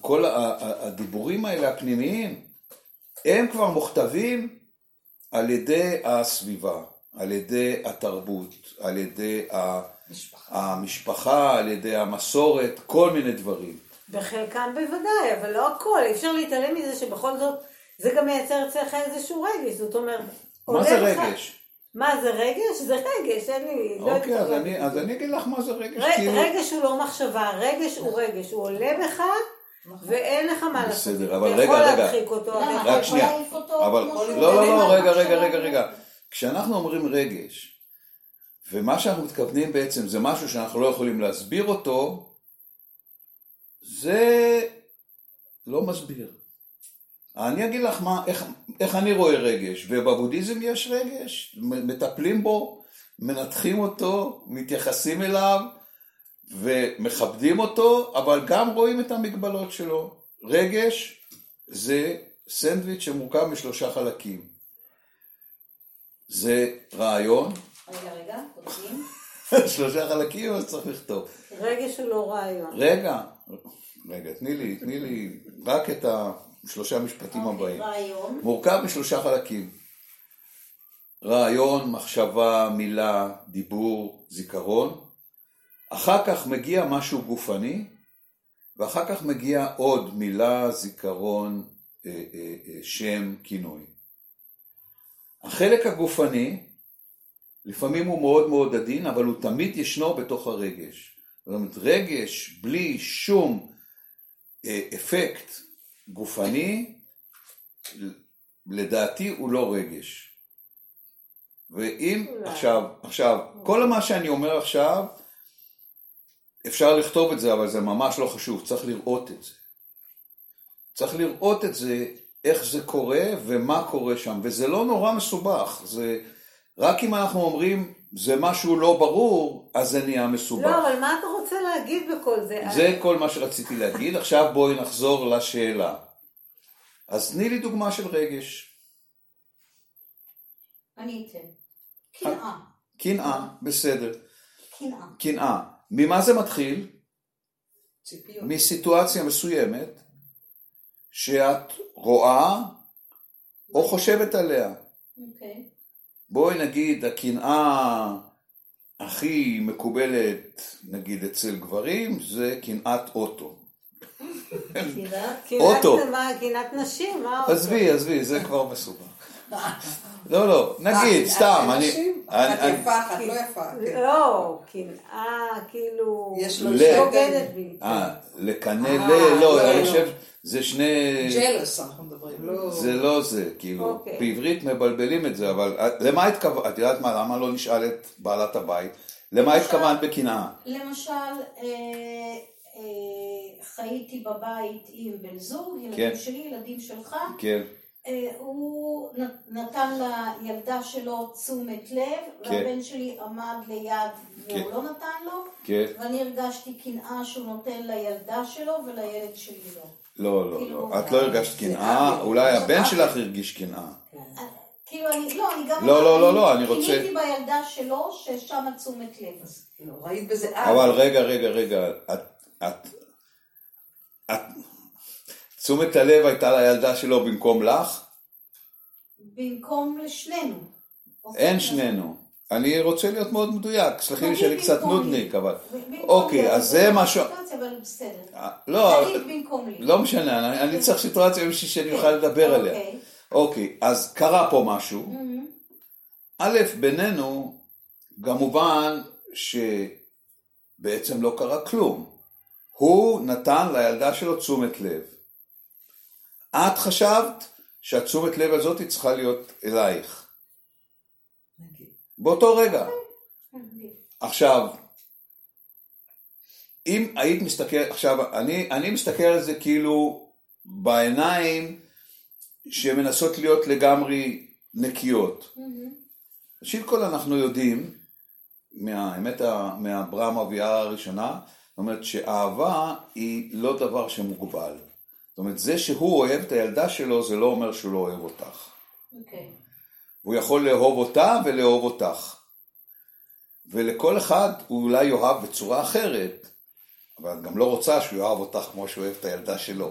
כל הדיבורים האלה הפנימיים, הם כבר מוכתבים על ידי הסביבה, על ידי התרבות, על ידי ה- המשפחה, על ידי המסורת, כל מיני דברים. בחלקם בוודאי, אבל לא הכל. אי אפשר להתעלם מזה שבכל זאת, זה גם מייצר אצלך איזשהו רגש. זאת אומרת, מה זה לך- רגש? מה זה רגש? זה רגש, אין לי... לא אוקיי, יודעת אז אני. אז אני אגיד לך מה זה רגש, ר- כאילו... רגש הוא לא מחשבה, רגש הוא רגש, הוא עולה בך, ואין לך מה לעשות. בסדר, אבל אתה רגע, יכול רגע. להדחיק אותו. רק שנייה, אבל לא, לא, לא, רגע, רגע, רגע? רגע. כשאנחנו אומרים רגש, ומה שאנחנו מתכוונים בעצם זה משהו שאנחנו לא יכולים להסביר אותו, זה לא מסביר. אני אגיד לך מה, איך, איך אני רואה רגש, ובבודהיזם יש רגש, מטפלים בו, מנתחים אותו, מתייחסים אליו, ומכבדים אותו, אבל גם רואים את המגבלות שלו. רגש זה סנדוויץ' שמורכב משלושה חלקים. זה רעיון, רגע, רגע, כותבים. שלושה חלקים, אז צריך לכתוב. רגש הוא לא רעיון. רגע, רגע, תני לי, תני לי רק את השלושה משפטים הבאים. רעיון. מורכב משלושה חלקים. רעיון, מחשבה, מילה, דיבור, זיכרון. אחר כך מגיע משהו גופני, ואחר כך מגיע עוד מילה, זיכרון, אה, אה, אה, שם, כינוי. החלק הגופני, לפעמים הוא מאוד מאוד עדין, אבל הוא תמיד ישנו בתוך הרגש. זאת אומרת, רגש בלי שום אה, אפקט גופני, לדעתי הוא לא רגש. ואם, אולי. עכשיו, עכשיו, כל מה שאני אומר עכשיו, אפשר לכתוב את זה, אבל זה ממש לא חשוב, צריך לראות את זה. צריך לראות את זה, איך זה קורה ומה קורה שם, וזה לא נורא מסובך, זה רק אם אנחנו אומרים זה משהו לא ברור, אז זה נהיה מסובך. לא, אבל מה אתה רוצה להגיד בכל זה? זה כל מה שרציתי להגיד, עכשיו בואי נחזור לשאלה. אז תני לי דוגמה של רגש. אני אתן. קנאה. קנאה, בסדר. קנאה. קנאה. ממה זה מתחיל? ציפיות. מסיטואציה מסוימת שאת רואה או חושבת עליה. אוקיי. בואי נגיד הקנאה הכי מקובלת נגיד אצל גברים זה קנאת אוטו. את? קנאת- אוטו. מה, קנאת נשים, מה אוטו? עזבי, עזבי, זה כבר מסובך. לא, לא, נגיד, אה, סתם, אה, אני, אני- יפה, אחת לא יפה. כן. לא, קנאה, כאילו... יש לו בוגדת בי. אה, לקנא אה, ל... לא, לא, אני לא. חושב, זה שני... ג'לס אנחנו מדברים, לא... זה לא זה, כאילו, אוקיי. בעברית מבלבלים את זה, אבל למה התכוונת, את יודעת מה, למה לא נשאל את בעלת הבית? למה התכוונת בקנאה? למשל, אה, אה, חייתי בבית עם בן זוג, ילדים כן. שלי, ילדים שלך, כן, אה, הוא נת- נתן לילדה שלו תשומת לב, כן. והבן שלי עמד ליד כן. והוא לא נתן לו, כן, ואני הרגשתי קנאה שהוא נותן לילדה שלו ולילד שלי לא. לא, לא, כאילו, לא, את לא הרגשת קנאה. אולי הבן. שלך הרגיש קנאה. כאילו, אני, לא, אני גם... לא, לא, לא, לא, אני רוצה- קיניתי בילדה שלו, ששם תשומת לב. לא, ראית בזה אבל רגע, רגע, רגע, את, את, את, תשומת הלב הייתה לילדה שלו במקום לך? במקום לשנינו. אין שנינו. אני רוצה להיות מאוד מדויק, סלחי לי שאני קצת. נודניק, אבל... אוקיי, אז זה משהו... אבל בסדר. לא, במקום לי. לא משנה, אני, צריך סיטואציה בשביל שאני אוכל לדבר עליה. אוקיי. אוקיי, אז קרה פה משהו. מהמם. א', בינינו, כמובן שבעצם לא קרה כלום. הוא נתן לילדה שלו תשומת לב. את חשבת שהתשומת לב הזאת צריכה להיות אלייך. באותו רגע. עכשיו, אם היית מסתכל, עכשיו, אני, אני מסתכל על זה כאילו בעיניים שמנסות להיות לגמרי נקיות. מהמם. ראשית כל אנחנו יודעים, מהאמת, ה- מהברהם אביער הראשונה, זאת אומרת שאהבה היא לא דבר שמוגבל. זאת אומרת, זה שהוא אוהב את הילדה שלו, זה לא אומר שהוא לא אוהב אותך. אוקיי. הוא יכול לאהוב אותה ולאהוב אותך. ולכל אחד הוא אולי יאהב בצורה אחרת, אבל את גם לא רוצה שהוא יאהב אותך כמו שהוא אוהב את הילדה שלו.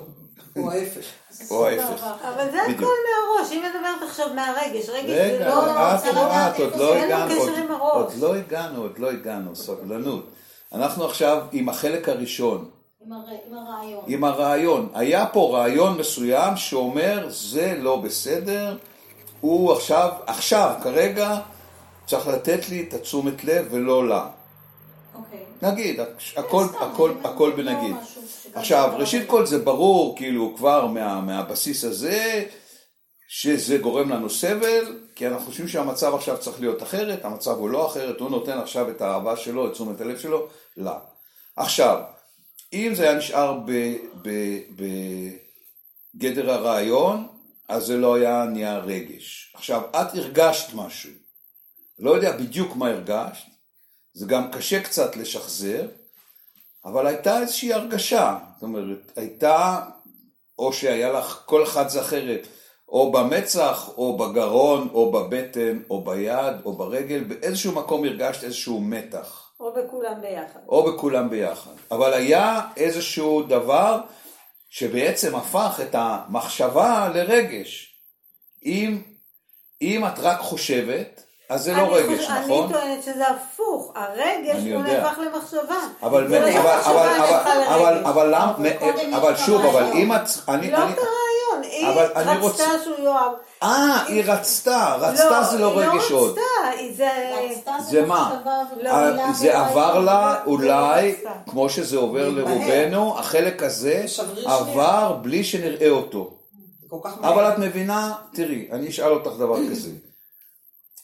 או ההפך. או ההפך. אבל זה. הכל מהראש, אם מדברת עכשיו מהרגש, רגש זה רגע, לא... את, רוצה לדעת את, עוד איפה לא הגענו, קשר עוד- עם הראש. עוד לא הגענו, עוד לא הגענו, סבלנות. אנחנו עכשיו עם החלק הראשון, עם הר- עם הרעיון. עם הרעיון. היה פה רעיון מסוים שאומר, זה לא בסדר, הוא עכשיו, עכשיו, כרגע, צריך לתת לי את התשומת לב ולא לה. נגיד, הכל, סתם, הכל, הכל בנגיד. לא משהו שגם עכשיו, לא- ראשית כל זה ברור, כאילו, כבר מה, מהבסיס הזה, שזה גורם לנו סבל, כי אנחנו חושבים שהמצב עכשיו צריך להיות אחרת, המצב הוא לא אחרת, הוא נותן עכשיו את האהבה שלו, את תשומת הלב שלו, לא. עכשיו, אם זה היה נשאר בגדר הרעיון, אז זה לא היה נהיה רגש. עכשיו, את הרגשת משהו, לא יודע בדיוק מה הרגשת, זה גם קשה קצת לשחזר, אבל הייתה איזושהי הרגשה, זאת אומרת, הייתה, או שהיה לך, כל אחד זה אחרת, או במצח, או בגרון, או בבטן, או ביד, או ברגל, באיזשהו מקום הרגשת איזשהו מתח, או בכולם ביחד. או בכולם ביחד. אבל היה איזשהו דבר שבעצם הפך את המחשבה לרגש. אם, אם את רק חושבת, אז זה לא רגש, חושב- נכון? אני טוענת שזה הפוך, הרגש הוא. נהפך למחשבה. אבל, זה לא אבל, אבל, אבל, אבל, לרגש. אבל, למה- אבל אבל יש שוב, אבל. אם את, אני, לא אני, את הרעיון, היא אבל אני רצתה רוצה- שהוא יאהב. אה, היא רצתה, רצתה זה לא היא רגש עוד. לא רצתה, היא זה... רצתה זה מה? אה, מילה זה עבר. לה אולי. כמו שזה עובר. לרובנו, החלק הזה עבר בלי שנראה אותו. זה אבל את מבינה, תראי, אני אשאל אותך דבר כזה.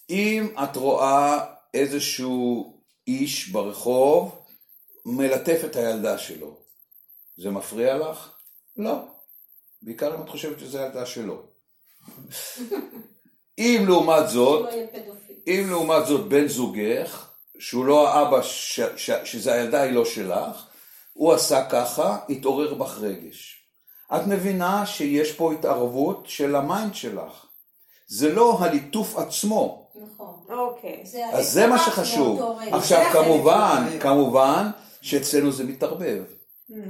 אם את רואה איזשהו איש ברחוב מלטף את הילדה שלו, זה מפריע לך? לא. בעיקר אם את חושבת שזו הילדה שלו. אם לעומת זאת. אם לעומת זאת בן זוגך, שהוא לא האבא, ש, ש, שזה הילדה היא לא שלך, הוא עשה ככה, התעורר בך רגש. את מבינה שיש פה התערבות של ה mind שלך. זה לא הליטוף עצמו. נכון. אוקיי. זה אז זה מה שחשוב. עכשיו כמובן. כמובן שאצלנו זה מתערבב.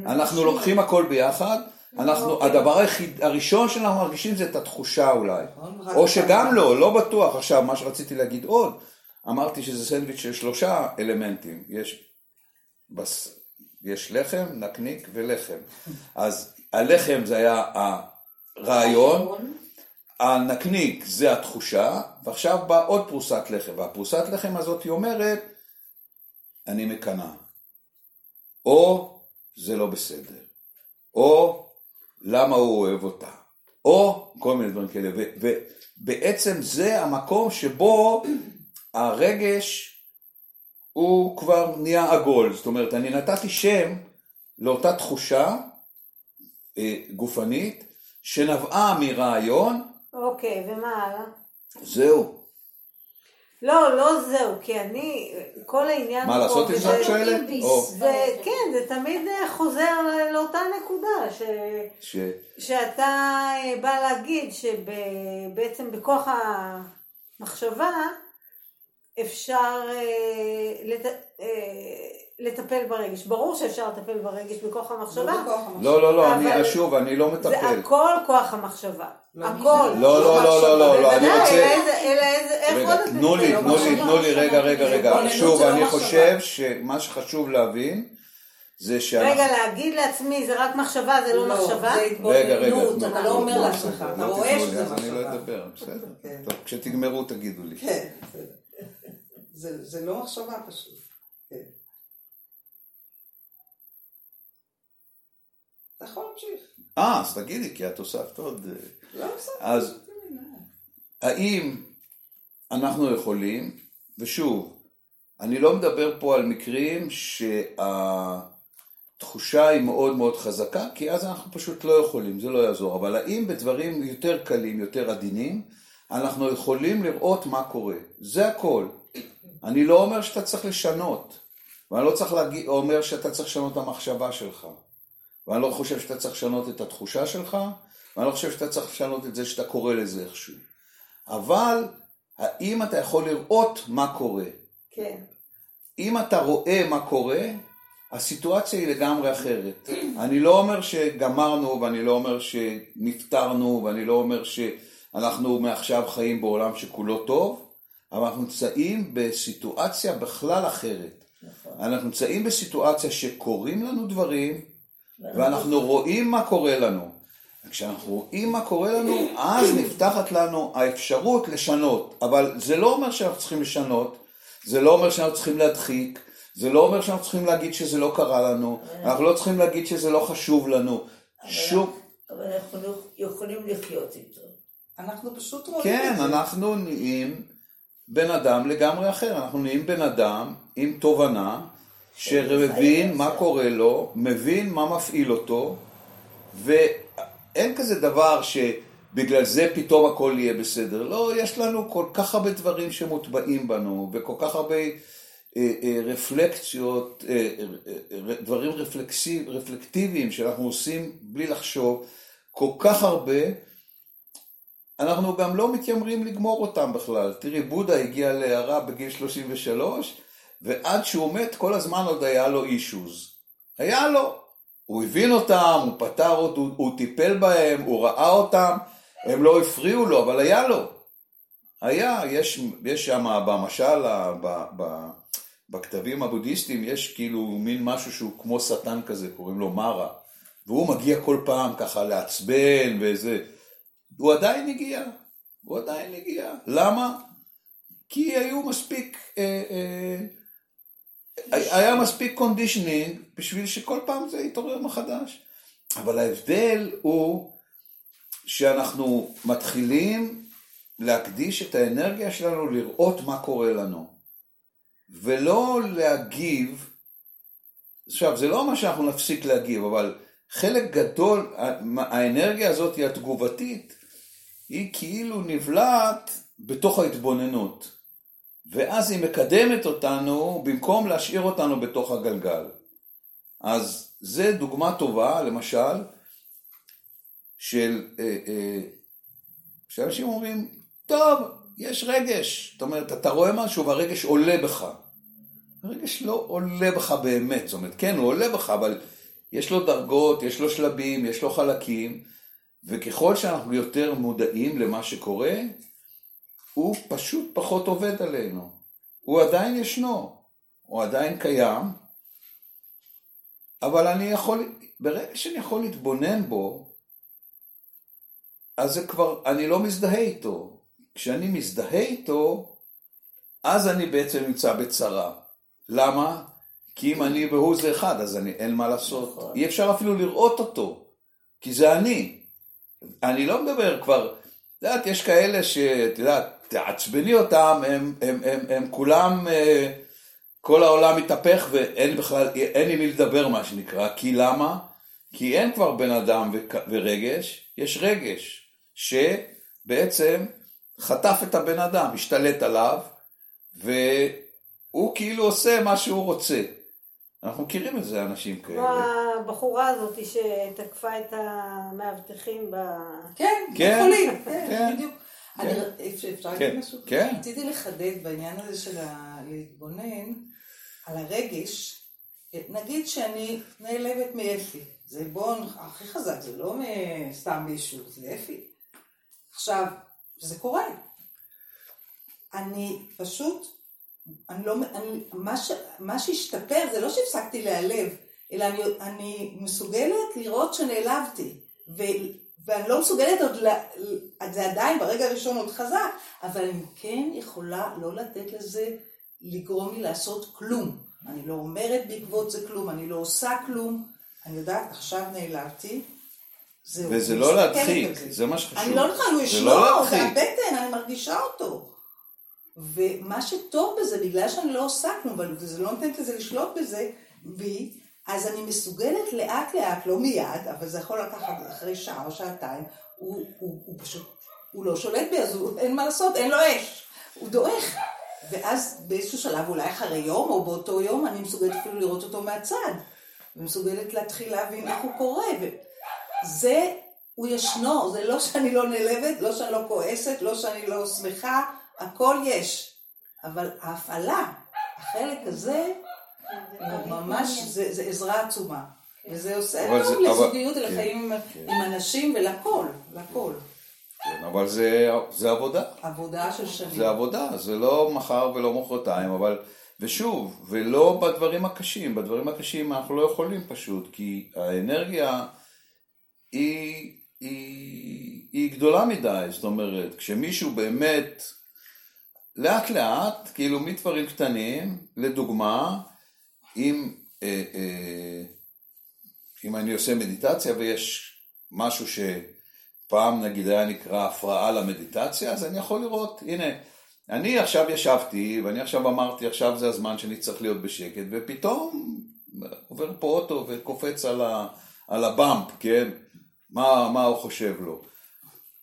אנחנו לוקחים הכל ביחד, אנחנו, אוקיי. הדבר היחיד, הראשון שאנחנו מרגישים זה את התחושה אולי. נכון, או שגם לא, לא בטוח. עכשיו, מה שרציתי להגיד עוד, אמרתי שזה סנדוויץ' של שלושה אלמנטים. יש, בס... יש לחם, נקניק ולחם. אז הלחם זה היה הרעיון, הנקניק זה התחושה, ועכשיו באה עוד פרוסת לחם, והפרוסת לחם הזאת היא אומרת, אני מקנאה. או זה לא בסדר. או למה הוא אוהב אותה. או כל מיני דברים כאלה. ובעצם זה המקום שבו הרגש הוא כבר נהיה עגול. זאת אומרת, אני נתתי שם לאותה תחושה אה, גופנית שנבעה מרעיון. אוקיי, ומה הלאה? זהו. לא, לא זהו, כי אני, כל העניין מה לעשות עם זה את שואלת? כן, זה תמיד חוזר לאותה נקודה, ש... ש... שאתה אה, בא להגיד שבעצם בכוח המחשבה אפשר אה. אה, לטפל ברגש. ברור שאפשר לטפל ברגש בכוח המחשבה. לא, לא, לא, אני, שוב, אני לא מטפל. זה הכל כוח המחשבה. לא, הכל. לא, לא, לא, לא, לא, לא, אני רוצה... אלא איזה- אלא איזה, איך עוד תנו לי? תנו לי, תנו לי, רגע, רגע, רגע. שוב, לא אני מחשבה. חושב שמה שחשוב להבין זה שאנחנו... רגע, להגיד לעצמי זה רק מחשבה, זה לא מחשבה? זה רגע, רגע, התבוננות, אתה לא אומר לעצמך, אתה לא רואה שזה אז אני לא מחשבה. אדבר, בסדר. כן. טוב, כשתגמרו תגידו לי. כן, בסדר. זה זה לא מחשבה פשוט. כן. אתה יכול להמשיך. אה, אז תגידי, כי את הוספת עוד... אה, לא. אז האם אנחנו יכולים, ושוב, אני לא מדבר פה על מקרים שהתחושה היא מאוד מאוד חזקה, כי אז אנחנו פשוט לא יכולים, זה לא יעזור, אבל האם בדברים יותר קלים, יותר עדינים, אנחנו יכולים לראות מה קורה, זה הכל. אני לא אומר שאתה צריך לשנות, ואני לא צריך להגיד, אומר שאתה צריך לשנות את המחשבה שלך, ואני לא חושב שאתה צריך לשנות את התחושה שלך, ואני לא חושב שאתה צריך לשנות את זה שאתה קורא לזה איכשהו. אבל האם אתה יכול לראות מה קורה? כן. אם אתה רואה מה קורה, הסיטואציה היא לגמרי אחרת. אני לא אומר שגמרנו, ואני לא אומר שנפטרנו, ואני לא אומר שאנחנו מעכשיו חיים בעולם שכולו טוב, אבל אנחנו נמצאים בסיטואציה בכלל אחרת. אנחנו נמצאים בסיטואציה שקורים לנו דברים, ואנחנו רואים מה קורה לנו. כשאנחנו רואים מה קורה לנו, אז נפתחת לנו האפשרות לשנות. אבל זה לא אומר שאנחנו צריכים לשנות, זה לא אומר שאנחנו צריכים להדחיק, זה לא אומר שאנחנו צריכים להגיד שזה לא קרה לנו, אנחנו לא צריכים להגיד שזה לא חשוב לנו. שום... אבל אנחנו לא יכולים לחיות איתו. אנחנו פשוט רואים כן, את זה. אנחנו נהיים בן אדם לגמרי אחר. אנחנו נהיים בן אדם עם תובנה, שמבין מה קורה לו, מבין מה מפעיל אותו, ואין כזה דבר שבגלל זה פתאום הכל יהיה בסדר. לא, יש לנו כל כך הרבה דברים שמוטבעים בנו, וכל כך הרבה אה, אה, רפלקציות, אה, אה, דברים רפלקסיב, רפלקטיביים שאנחנו עושים בלי לחשוב, כל כך הרבה. אנחנו גם לא מתיימרים לגמור אותם בכלל. תראי, בודה הגיע להערה בגיל 33, ועד שהוא מת כל הזמן עוד היה לו אישוז. היה לו. הוא הבין אותם, הוא פתר, אותם, הוא, הוא טיפל בהם, הוא ראה אותם, הם לא הפריעו לו, אבל היה לו. היה, יש, יש שם במשל, ב, ב, בכתבים הבודהיסטיים, יש כאילו מין משהו שהוא כמו שטן כזה, קוראים לו מרה. והוא מגיע כל פעם ככה לעצבן וזה. הוא עדיין הגיע, הוא עדיין הגיע. למה? כי היו מספיק, אה, אה, היה מספיק conditioning בשביל שכל פעם זה יתעורר מחדש. אבל ההבדל הוא שאנחנו מתחילים להקדיש את האנרגיה שלנו לראות מה קורה לנו, ולא להגיב. עכשיו, זה לא אומר שאנחנו נפסיק להגיב, אבל חלק גדול, האנרגיה הזאת התגובתית, היא כאילו נבלעת בתוך ההתבוננות. ואז היא מקדמת אותנו במקום להשאיר אותנו בתוך הגלגל. אז זה דוגמה טובה, למשל, של, אה, אה, שאנשים אומרים, טוב, יש רגש. זאת אומרת, אתה רואה משהו והרגש עולה בך. הרגש לא עולה בך באמת, זאת אומרת, כן, הוא עולה בך, אבל יש לו דרגות, יש לו שלבים, יש לו חלקים, וככל שאנחנו יותר מודעים למה שקורה, הוא פשוט פחות עובד עלינו. הוא עדיין ישנו, הוא עדיין קיים, אבל אני יכול, ברגע שאני יכול להתבונן בו, אז זה כבר, אני לא מזדהה איתו. כשאני מזדהה איתו, אז אני בעצם נמצא בצרה. למה? כי אם אני והוא זה אחד, אז אני, אין מה לעשות. נכון. אי אפשר אפילו לראות אותו, כי זה אני. אני לא מדבר כבר, את יודעת, יש כאלה שאת יודעת, תעצבני אותם, הם, הם, הם, הם כולם, אה, כל העולם מתהפך ואין בכלל, אין עם מי לדבר מה שנקרא, כי למה? כי אין כבר בן אדם ורגש, יש רגש שבעצם חטף את הבן אדם, השתלט עליו, והוא כאילו עושה מה שהוא רוצה. אנחנו מכירים את זה, אנשים כמו כאלה. הבחורה הזאת שתקפה את המאבטחים ב... כן, כן, כן. כן, בדיוק. כן. אני- אפשר כן, להגיד משהו? כן. רציתי לחדד בעניין הזה של להתבונן על הרגש. נגיד שאני נעלבת מאפי, זה בון הכי חזק, זה לא סתם מישהו, זה אפי. עכשיו, זה קורה. אני פשוט, אני לא, אני, מה, ש, מה שהשתפר זה לא שהפסקתי להיעלב, אלא אני, אני מסוגלת לראות שנעלבתי. ו, ואני לא מסוגלת עוד, ל, זה עדיין ברגע הראשון עוד חזק, אבל אני כן יכולה לא לתת לזה לגרום לי לעשות כלום. אני לא אומרת בעקבות זה כלום, אני לא עושה כלום, אני יודעת, עכשיו נעלבתי. זהו, וזה לא להדחיק, זה. זה מה שחשוב. אני לא נכנס, הוא ישנו, לא זה. הבטן, אני מרגישה אותו. ומה שטוב בזה, בגלל שאני לא עושה כלום, וזה לא נותנת לזה לשלוט בזה, בי, אז אני מסוגלת לאט לאט, לא מיד, אבל זה יכול לקחת אחרי שעה או שעתיים, הוא, הוא, הוא פשוט, הוא לא שולט בי, אז הוא, אין מה לעשות, אין לו אש, הוא דועך. ואז באיזשהו שלב, אולי אחרי יום או באותו יום, אני מסוגלת אפילו לראות אותו מהצד. ומסוגלת להתחיל להבין איך הוא קורה. וזה, הוא ישנו, זה לא שאני לא נעלבת, לא שאני לא כועסת, לא שאני לא שמחה, הכל יש. אבל ההפעלה, החלק הזה, הוא ממש, זה, זה עזרה עצומה. וזה עושה טוב לזוגיות, לחיים עם- עם אנשים ולכל, לכל. כן, אבל זה, זה עבודה. עבודה של שנים. זה עבודה, זה לא מחר ולא מחרתיים, אבל, ושוב, ולא בדברים הקשים, בדברים הקשים אנחנו לא יכולים פשוט, כי האנרגיה היא, היא, היא גדולה מדי, זאת אומרת, כשמישהו באמת, לאט לאט, כאילו מדברים קטנים, לדוגמה, אם, אה, אה, אם אני עושה מדיטציה ויש משהו ש... פעם נגיד היה נקרא הפרעה למדיטציה, אז אני יכול לראות, הנה, אני עכשיו ישבתי, ואני עכשיו אמרתי, עכשיו זה הזמן שאני צריך להיות בשקט, ופתאום עובר פה אוטו וקופץ על, ה, על הבמפ, כן? מה, מה הוא חושב לו.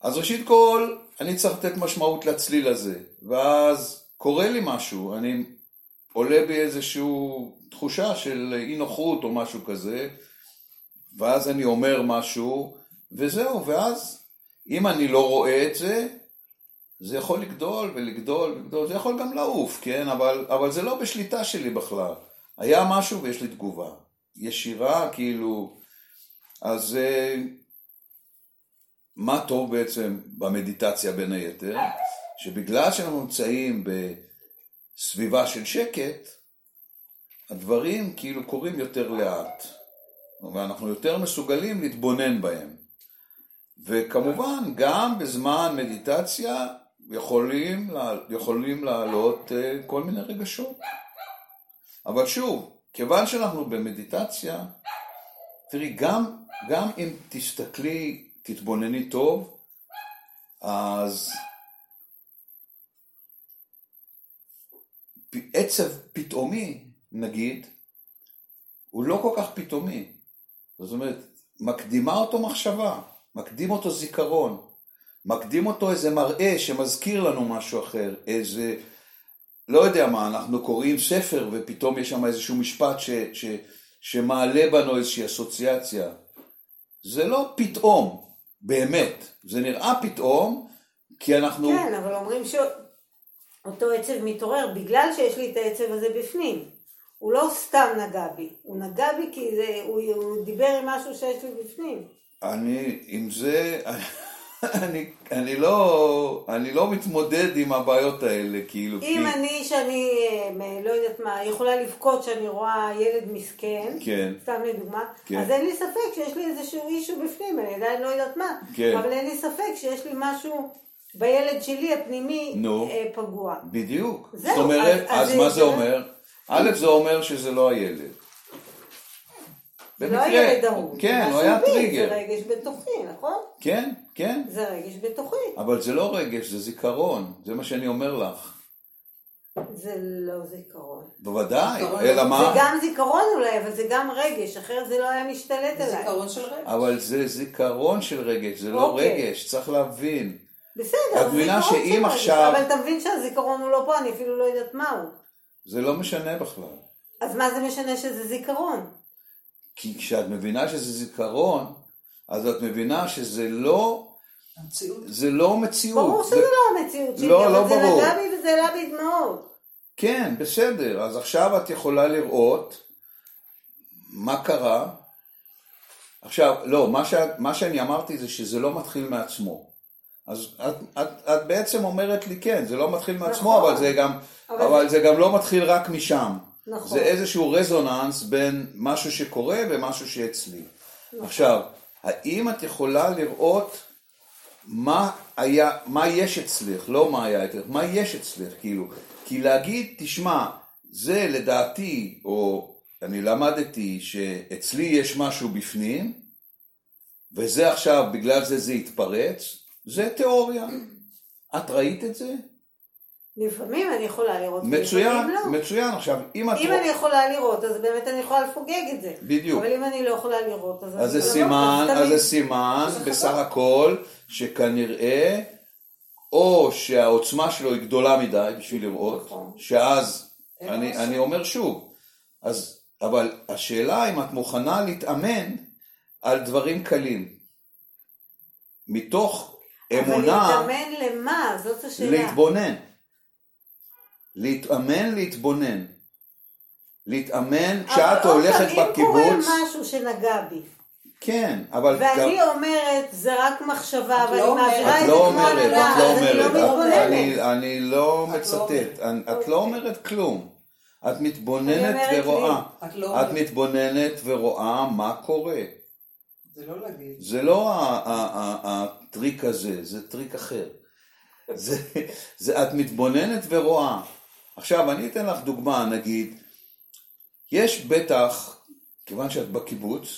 אז ראשית כל, אני צריך לתת משמעות לצליל הזה, ואז קורה לי משהו, אני עולה בי איזושהי תחושה של אי נוחות או משהו כזה, ואז אני אומר משהו, וזהו, ואז אם אני לא רואה את זה, זה יכול לגדול ולגדול ולגדול, זה יכול גם לעוף, כן? אבל, אבל זה לא בשליטה שלי בכלל. היה משהו ויש לי תגובה. ישירה, כאילו... אז אה, מה טוב בעצם במדיטציה בין היתר? שבגלל שאנחנו נמצאים בסביבה של שקט, הדברים כאילו קורים יותר לאט. ואנחנו יותר מסוגלים להתבונן בהם. וכמובן, גם בזמן מדיטציה יכולים, יכולים לעלות אה, כל מיני רגשות. אבל שוב, כיוון שאנחנו במדיטציה, תראי, גם, גם אם תסתכלי, תתבונני טוב, אז עצב פתאומי, נגיד, הוא לא כל כך פתאומי. זאת אומרת, מקדימה אותו מחשבה, מקדים אותו זיכרון, מקדים אותו איזה מראה שמזכיר לנו משהו אחר, איזה, לא יודע מה, אנחנו קוראים ספר ופתאום יש שם איזשהו משפט ש, ש, שמעלה בנו איזושהי אסוציאציה. זה לא פתאום, באמת, זה נראה פתאום, כי אנחנו... כן, אבל אומרים שאותו עצב מתעורר בגלל שיש לי את העצב הזה בפנים. הוא לא סתם נגע בי, הוא נגע בי כי זה, הוא, הוא דיבר עם משהו שיש לי בפנים. אני, עם זה, אני, אני, לא, אני לא מתמודד עם הבעיות האלה, כאילו, אם אני, שאני, אה, לא יודעת מה, יכולה לבכות שאני רואה ילד מסכן, כן. סתם לדוגמה, כן. אז אין לי ספק שיש לי איזשהו אישו בפנים, אני עדיין לא יודעת מה, כן. אבל אין לי ספק שיש לי משהו בילד שלי הפנימי נו. אה, פגוע. בדיוק. זהו, זאת אומרת, אז- אז, אז מה זה- זה אומר? א', זה אומר שזה לא הילד. זה לא במקרה. הילד ההוא, כן, זה הוא היה טריגר. זה רגש בתוכי, נכון? כן, כן. זה רגש בתוכי. אבל זה לא רגש, זה זיכרון. זה מה שאני אומר לך. זה לא זיכרון. בוודאי. זיכרון אלא לא- מה? זה גם זיכרון אולי, אבל זה גם רגש, אחרת זה לא היה משתלט זה עליי. זיכרון של רגע. אבל זה זיכרון של רגש, זה לא אוקיי. רגש, צריך להבין. בסדר, את זה מבינה זיכרון שאם עכשיו- אבל אתה מבין שהזיכרון הוא לא פה, אני אפילו לא יודעת מהו. זה לא משנה בכלל. אז מה זה משנה שזה זיכרון? כי כשאת מבינה שזה זיכרון, אז את מבינה שזה לא, המציאות. זה לא מציאות. ברור זה- שזה לא המציאות שלי, לא, אבל לא זה ברור. נגע בי וזה העלה בי דמעות. כן, בסדר. אז עכשיו את יכולה לראות מה קרה. עכשיו, לא, מה, שאת, מה שאני אמרתי זה שזה לא מתחיל מעצמו. אז את, את, את בעצם אומרת לי, כן, זה לא מתחיל מעצמו, נכון. אבל, זה גם, אבל אבל זה גם לא מתחיל רק משם. נכון. זה איזשהו רזוננס בין משהו שקורה ומשהו שאצלי. נכון. עכשיו, האם את יכולה לראות מה היה, מה יש אצלך, לא מה היה אצלך, מה יש אצלך, כאילו, כי להגיד, תשמע, זה לדעתי, או אני למדתי שאצלי יש משהו בפנים, וזה עכשיו, בגלל זה זה התפרץ, זה תיאוריה. את ראית את זה? לפעמים אני יכולה לראות, מצוין, לא. מצוין. עכשיו, אם את... אם רוא- אני יכולה לראות, אז באמת אני יכולה לפוגג את זה. בדיוק. אבל אם אני לא יכולה לראות, אז... אז זה לא- סימן, אז זה סימן בסך. הכל שכנראה או שהעוצמה שלו היא גדולה מדי בשביל לראות, נכון. שאז, אני. אני אומר שוב, אז, אבל השאלה אם את מוכנה להתאמן על דברים קלים. מתוך אמונה אבל להתאמן למה? זאת השאלה. להתבונן. להתאמן להתבונן. להתאמן אבל כשאת הולכת פעם, אם קורה בקיבוץ, משהו שנגע בי, כן, אבל ואני אומרת, זה רק מחשבה, את ואני לא אומרת. מעבירה את זה לא כמו הנהלה, לא אז אני לא אומרת, את- מתבוננת. אני- אני לא את לא מצטט, אומרת. אני- את אוקיי. לא אומרת כלום. את אני מתבוננת ורואה. את לא. מתבוננת ורואה מה קורה. זה לא להגיד. זה לא הטריק הזה, זה טריק אחר. זה, זה, את מתבוננת ורואה. עכשיו, אני אתן לך דוגמה, נגיד, יש בטח, כיוון שאת בקיבוץ,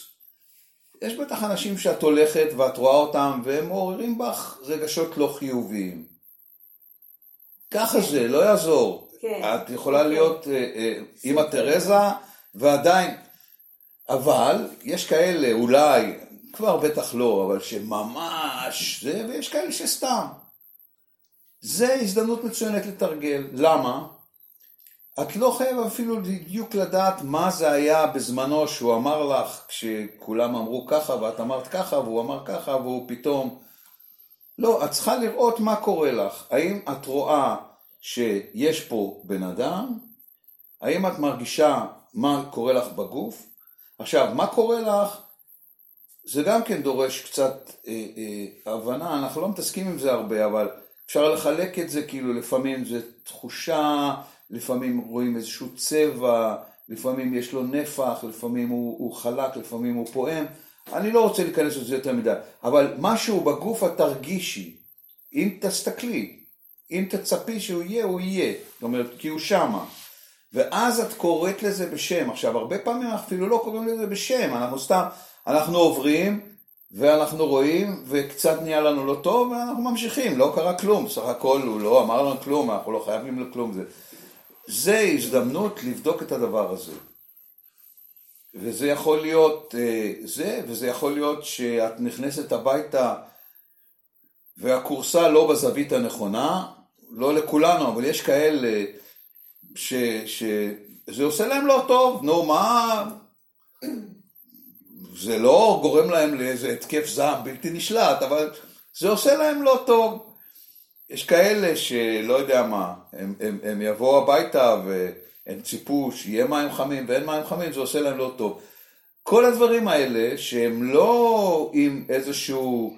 יש בטח אנשים שאת הולכת ואת רואה אותם והם מעוררים בך רגשות לא חיוביים. ככה זה, לא יעזור. כן. את יכולה להיות אה, אה, אימא תרזה ועדיין, אבל יש כאלה, אולי, כבר בטח לא, אבל שממש זה, ויש כאלה שסתם. זה הזדמנות מצוינת לתרגל. למה? את לא חייבת אפילו בדיוק לדעת מה זה היה בזמנו שהוא אמר לך כשכולם אמרו ככה ואת אמרת ככה והוא אמר ככה והוא פתאום... לא, את צריכה לראות מה קורה לך. האם את רואה שיש פה בן אדם? האם את מרגישה מה קורה לך בגוף? עכשיו, מה קורה לך? זה גם כן דורש קצת אה, אה, הבנה, אנחנו לא מתעסקים עם זה הרבה, אבל אפשר לחלק את זה, כאילו לפעמים זה תחושה, לפעמים רואים איזשהו צבע, לפעמים יש לו נפח, לפעמים הוא, הוא חלק, לפעמים הוא פועם. אני לא רוצה להיכנס לזה יותר מדי, אבל משהו בגוף את תרגישי, אם תסתכלי, אם תצפי שהוא יהיה, הוא יהיה, זאת אומרת, כי הוא שמה. ואז את קוראת לזה בשם. עכשיו, הרבה פעמים אנחנו אפילו לא קוראים לזה בשם, אנחנו סתם, אנחנו עוברים, ואנחנו רואים, וקצת נהיה לנו לא טוב, ואנחנו ממשיכים, לא קרה כלום, סך הכל הוא לא אמר לנו כלום, אנחנו לא חייבים לו כלום. זה, זה הזדמנות לבדוק את הדבר הזה. וזה יכול להיות אה, זה, וזה יכול להיות שאת נכנסת הביתה והכורסה לא בזווית הנכונה, לא לכולנו, אבל יש כאלה ש, שזה עושה להם לא טוב, נו מה, זה לא גורם להם לאיזה התקף זעם בלתי נשלט, אבל זה עושה להם לא טוב. יש כאלה שלא יודע מה, הם, הם, הם יבואו הביתה והם ציפו שיהיה מים חמים ואין מים חמים, זה עושה להם לא טוב. כל הדברים האלה שהם לא עם איזשהו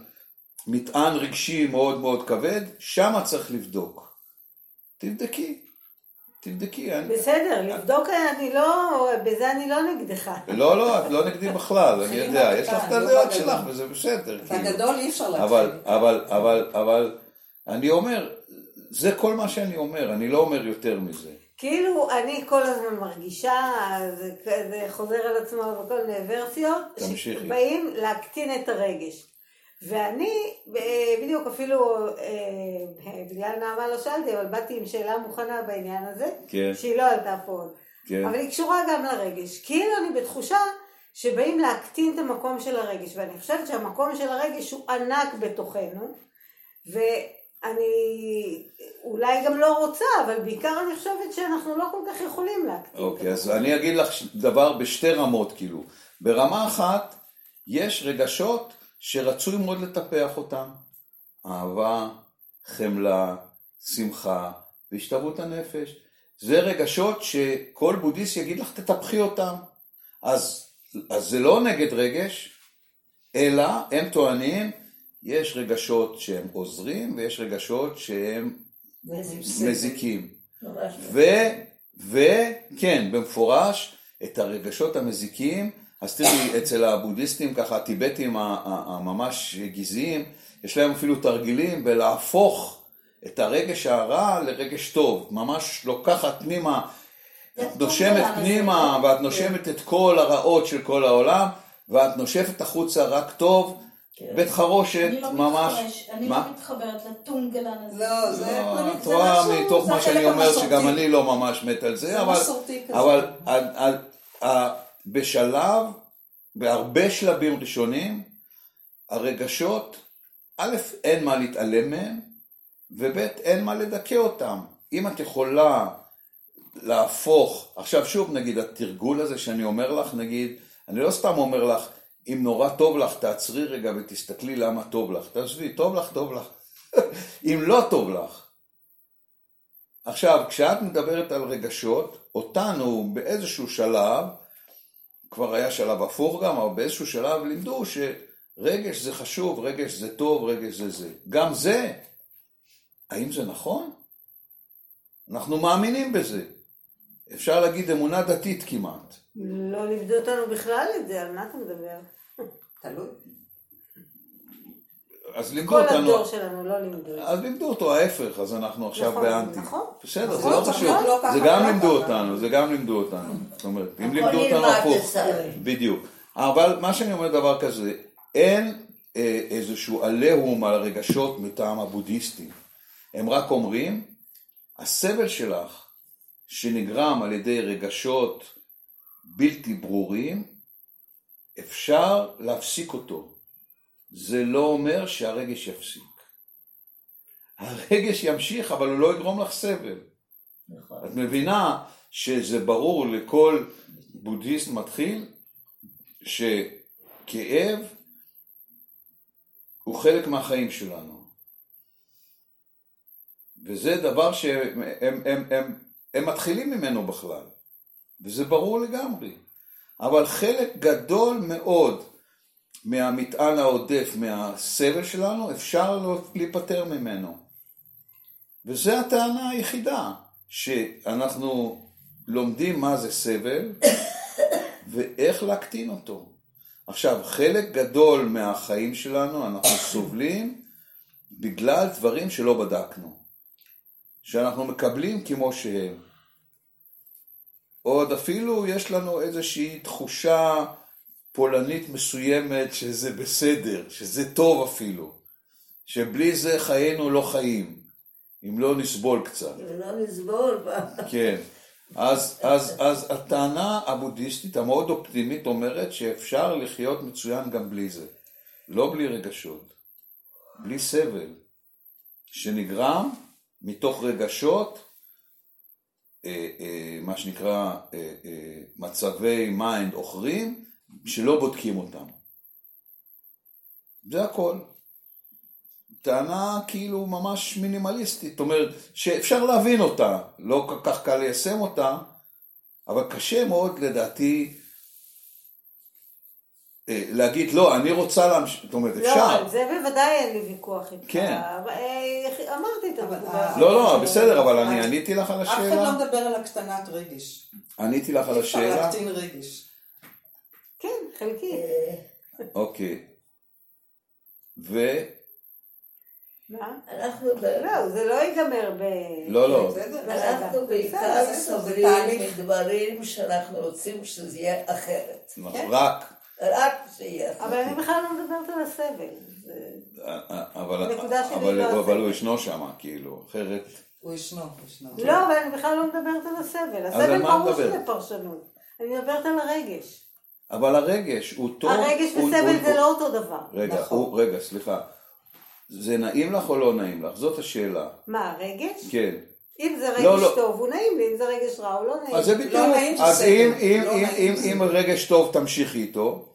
מטען רגשי מאוד מאוד כבד, שמה צריך לבדוק. תבדקי, תבדקי. אני... בסדר, לבדוק אני לא, בזה אני לא נגדך. לא, לא, את לא נגדי בכלל, אני יודע, יש לך את לא הדעות בגדול. שלך וזה בסדר. את כאילו. אי אפשר אבל, להתחיל. אבל, אבל, אבל, אני אומר, זה כל מה שאני אומר, אני לא אומר יותר מזה. כאילו אני כל הזמן מרגישה, זה, זה חוזר על עצמו בכל מיני ורסיות, תמשיכי. שבאים להקטין את הרגש. ואני, בדיוק אפילו, אה, בגלל נעמה לא שאלתי, אבל באתי עם שאלה מוכנה בעניין הזה, כן. שהיא לא עלתה פה. כן. אבל היא קשורה גם לרגש. כאילו אני בתחושה שבאים להקטין את המקום של הרגש, ואני חושבת שהמקום של הרגש הוא ענק בתוכנו, ואני אולי גם לא רוצה, אבל בעיקר אני חושבת שאנחנו לא כל כך יכולים להקטין. אוקיי, את אז. אני אגיד לך דבר בשתי רמות, כאילו. ברמה אחת, יש רגשות שרצוי מאוד לטפח אותם. אהבה, חמלה, שמחה והשתוות הנפש. זה רגשות שכל בודהיסט יגיד לך תטפחי אותם. אז, אז זה לא נגד רגש, אלא הם טוענים, יש רגשות שהם עוזרים ויש רגשות שהם מזיקים. לא. ו, וכן, במפורש, את הרגשות המזיקים, אז תראי, אצל הבודהיסטים, ככה, הטיבטים הממש גזעיים, יש להם אפילו תרגילים בלהפוך את הרגש הרע לרגש טוב. ממש לוקחת פנימה, את נושמת. פנימה, ואת נושמת את כל הרעות של כל העולם, ואת נושפת החוצה רק טוב, בית חרושת, אני לא ממש. אני מה? לא מתחברת לטונגלן הזה. לא, זה... לא, את זה רואה מתוך מה שאני אומר. שגם אני לא ממש מת על זה, זה אבל, בשלב, בהרבה שלבים ראשונים, הרגשות, א', אין מה להתעלם מהם, וב', אין מה לדכא אותם. אם את יכולה להפוך, עכשיו שוב נגיד התרגול הזה שאני אומר לך, נגיד, אני לא סתם אומר לך, אם נורא טוב לך, תעצרי רגע ותסתכלי למה טוב לך. תעזבי, טוב לך, טוב לך. אם לא טוב לך. עכשיו, כשאת מדברת על רגשות, אותנו באיזשהו שלב, כבר היה שלב הפוך גם, אבל באיזשהו שלב לימדו שרגש זה חשוב, רגש זה טוב, רגש זה זה. גם זה, האם זה נכון? אנחנו מאמינים בזה. אפשר להגיד אמונה דתית כמעט. לא לימדו אותנו בכלל את זה, על מה אתה מדבר? תלוי. אז לימדו כל אותנו, הדור שלנו לא לימדו את זה. אז לימדו אותו ההפך, אז אנחנו עכשיו נכון, באנטי. נכון. בסדר, זה נכון, לא חשוב. להיות לא זה גם ולא לימדו. אותנו, זה גם לימדו אותנו. זאת אומרת, אם לימדו אותנו הפוך. בדיוק. אבל מה שאני אומר דבר כזה, אין אה, איזשהו עליהום על הרגשות מטעם הבודהיסטים. הם רק אומרים, הסבל שלך שנגרם על ידי רגשות בלתי ברורים, אפשר להפסיק אותו. זה לא אומר שהרגש יפסיק. הרגש ימשיך, אבל הוא לא יגרום לך סבל. נכון. את מבינה שזה ברור לכל בודהיסט מתחיל שכאב הוא חלק מהחיים שלנו. וזה דבר שהם הם, הם, הם, הם מתחילים ממנו בכלל, וזה ברור לגמרי. אבל חלק גדול מאוד מהמטען העודף, מהסבל שלנו, אפשר להיפטר ממנו. וזו הטענה היחידה, שאנחנו לומדים מה זה סבל ואיך להקטין אותו. עכשיו, חלק גדול מהחיים שלנו אנחנו סובלים בגלל דברים שלא בדקנו, שאנחנו מקבלים כמו שהם. עוד אפילו יש לנו איזושהי תחושה פולנית מסוימת שזה בסדר, שזה טוב אפילו, שבלי זה חיינו לא חיים, אם לא נסבול קצת. ולא נסבול. בה. כן. אז, אז, אז הטענה הבודהיסטית המאוד אופטימית אומרת שאפשר לחיות מצוין גם בלי זה. לא בלי רגשות. בלי סבל. שנגרם מתוך רגשות, אה, אה, מה שנקרא אה, אה, מצבי mind עכורים, שלא בודקים אותם. זה הכל. טענה כאילו ממש מינימליסטית, זאת אומרת שאפשר להבין אותה, לא כל כך קל ליישם אותה, אבל קשה מאוד לדעתי אה, להגיד, לא, אני רוצה להמשיך, זאת אומרת, לא, אפשר. על זה בוודאי אין לי ויכוח איתך. כן. אה, אמרתי את הנקודה. לא, לא, בסדר, אבל אני עניתי לך על אף אחד לא השאלה. מדבר על הקטנת רגש. עניתי לך על אי אפשר השאלה. להקטין רגש. כן, חלקי. אה, אוקיי. ו... מה? אנחנו לא, זה לא ייגמר ב... לא, לא. אנחנו בעיקר סובלים. מדברים שאנחנו רוצים שזה יהיה אחרת. נכון, רק. רק שיהיה אחרת. אבל אני בכלל לא מדברת על הסבל. אבל, הנקודה שלי אבל, לא. הוא ישנו שם, כאילו, אחרת... הוא ישנו, הוא ישנו. לא, אבל אני בכלל לא מדברת על הסבל. הסבל ברור? שזה פרשנות. אני מדברת על הרגש. אבל הרגש הוא טוב. הרגש הוא- וסבל הוא- זה לא אותו דבר. רגע, נכון. הוא, רגע, סליחה. זה נעים לך או לא נעים לך? זאת השאלה. מה, הרגש? כן. אם זה לא, רגש לא. טוב, הוא נעים לי, אם זה רגש רע, הוא לא נעים. אז זה. בדיוק. נעים זה אז. אם, אם, לא אם, אם, אם רגש טוב תמשיכי איתו,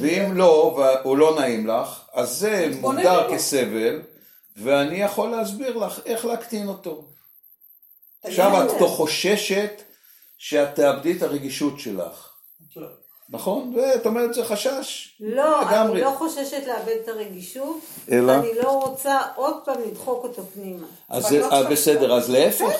ואם לא, והוא לא נעים לך, אז זה מוגדר. כסבל, ואני יכול להסביר לך איך להקטין אותו. עכשיו. את לא חוששת שאת תאבדי את הרגישות שלך. נכון? ואת אומרת זה חשש. לא, לגמרי. אני לא חוששת לאבד את הרגישות, אלא? אני לא רוצה עוד פעם לדחוק אותו פנימה. אז זה, לא עכשיו. בסדר, אז להפך.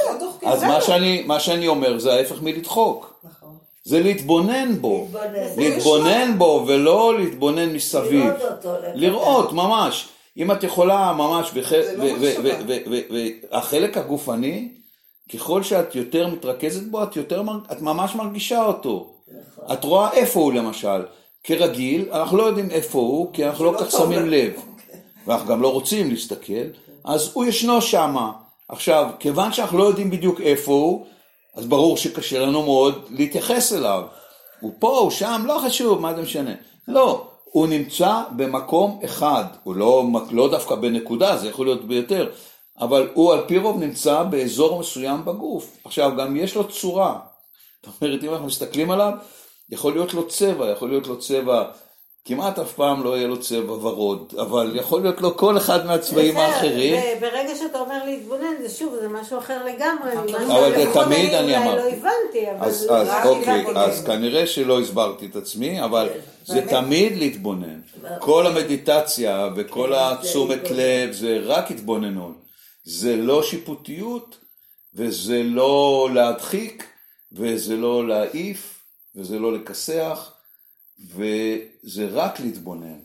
אז מה שאני, מה שאני אומר זה ההפך מלדחוק. נכון. זה להתבונן בו. להתבונן. בו ולא להתבונן מסביב. לראות אותו. לראות, ממש. אם את יכולה ממש, לא. והחלק הגופני, ככל שאת יותר מתרכזת בו, את ממש מרגישה אותו. את רואה איפה הוא למשל. כרגיל, אנחנו לא יודעים איפה הוא, כי אנחנו לא לא כך שמים. לב. ואנחנו גם לא רוצים להסתכל, אז הוא ישנו שמה. עכשיו, כיוון שאנחנו לא יודעים בדיוק איפה הוא, אז ברור שקשה לנו מאוד להתייחס אליו. הוא פה, הוא שם, לא חשוב, מה זה משנה. לא, הוא נמצא במקום אחד, הוא לא, לא דווקא בנקודה, זה יכול להיות ביותר, אבל הוא על פי רוב נמצא באזור מסוים בגוף. עכשיו, גם יש לו צורה. זאת אומרת, אם אנחנו מסתכלים עליו, יכול להיות לו צבע, יכול להיות לו צבע, כמעט אף פעם לא יהיה לו צבע ורוד, אבל יכול להיות לו כל אחד מהצבעים בסדר, האחרים. ברגע שאתה אומר להתבונן, זה שוב, זה משהו אחר לגמרי. אבל זה תמיד אני אמרתי. לא הבנתי, אבל... אז, לא אז רק אוקיי, להתבונן. אז כנראה שלא הסברתי את עצמי, אבל זה באמת. תמיד להתבונן. כל המדיטציה וכל התשומת לב זה רק התבוננות. זה לא שיפוטיות, וזה לא להדחיק, וזה לא להעיף, וזה לא לכסח, וזה רק להתבונן.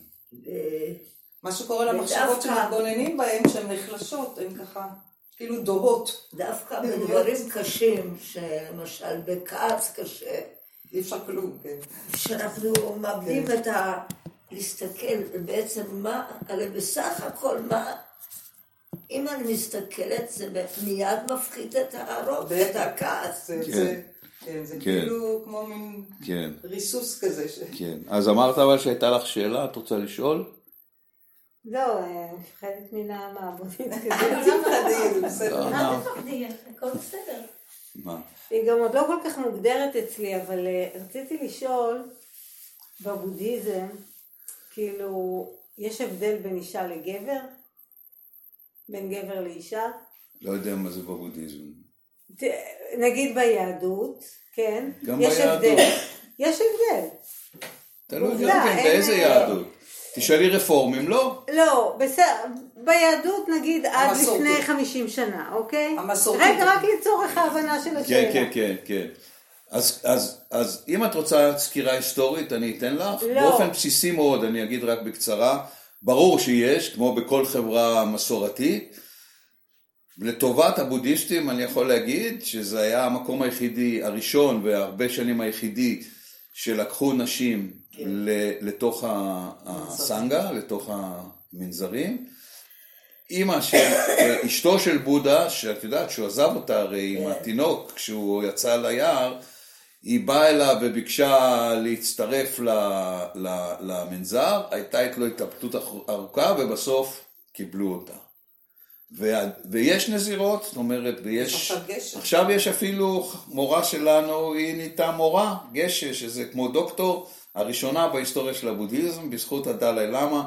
מה שקורה למחשבות שמתבוננים בהן, שהן נחלשות, הן ככה, כאילו דוהות. דווקא בדברים קשים, שלמשל בכעס קשה, אי אפשר כלום, כן. שאנחנו מאבדים את ה... להסתכל בעצם מה, הרי בסך הכל מה, אם אני מסתכלת זה מיד מפחית את הרוב, את. הכעס. כן. כן, זה כן. כאילו כמו מין כן, ריסוס כזה. ש... כן. אז אמרת אבל שהייתה לך שאלה, את רוצה לשאול? לא, אה, אני מפחדת מנעמה, בוא נתקדם. אל תפחדי, זה בסדר. לא, לא. תפחדי? הכל בסדר. מה? היא גם עוד לא כל כך מוגדרת אצלי, אבל אה, רציתי לשאול, בבודהיזם, כאילו, יש הבדל בין אישה לגבר? בין גבר לאישה? לא יודע מה זה בבודהיזם. נגיד ביהדות, כן? גם יש ביהדות. הבדל. יש הבדל. תלוי גם כן אין- באיזה יהדות. תשאלי רפורמים, לא. לא, בסדר, ביהדות נגיד עד המסורתי. לפני 50 שנה, אוקיי? המסורתית. רגע, רק לצורך ההבנה של השאלה. כן, כן, כן, כן. אז, אז, אז אם את רוצה סקירה היסטורית, אני אתן לך. לא. באופן בסיסי מאוד, אני אגיד רק בקצרה. ברור שיש, כמו בכל חברה מסורתית. לטובת הבודהיסטים אני יכול להגיד שזה היה המקום היחידי, הראשון והרבה שנים היחידי שלקחו נשים ל- לתוך הסנגה, לתוך המנזרים. אימא של, אשתו של בודה, שאת יודעת שהוא עזב אותה הרי עם התינוק כשהוא יצא ליער, היא באה אליו וביקשה להצטרף ל, ל, למנזר, הייתה איתו התלבטות ארוכה ובסוף קיבלו אותה. וה- ויש נזירות, זאת אומרת, ויש... עכשיו יש אפילו מורה שלנו, היא נהייתה מורה, גשש, שזה כמו דוקטור, הראשונה בהיסטוריה של הבודהיזם, בזכות הדלאי למה.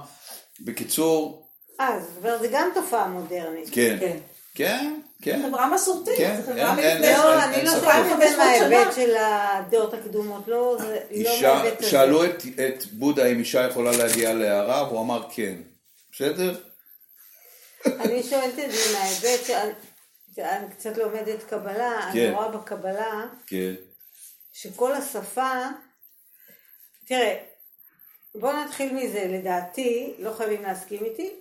בקיצור, אה, זאת אומרת, זה גם תופעה מודרנית. כן. כן. כן, כן. חברה מסורתית, כן, אין- אין- מלפני אין- לא, אני לא. שואלת את זה 500 שנה. מההיבט של הדעות הקדומות, לא, זה לא אישה, מההיבט הזה. שאלו את, את בודה אם אישה יכולה להגיע להערה, והוא אמר כן. בסדר? אני שואלת את זה מההיבט שאני אני קצת לומדת קבלה, כן. אני רואה בקבלה כן. שכל השפה, תראה, בואו נתחיל מזה, לדעתי, לא חייבים להסכים איתי,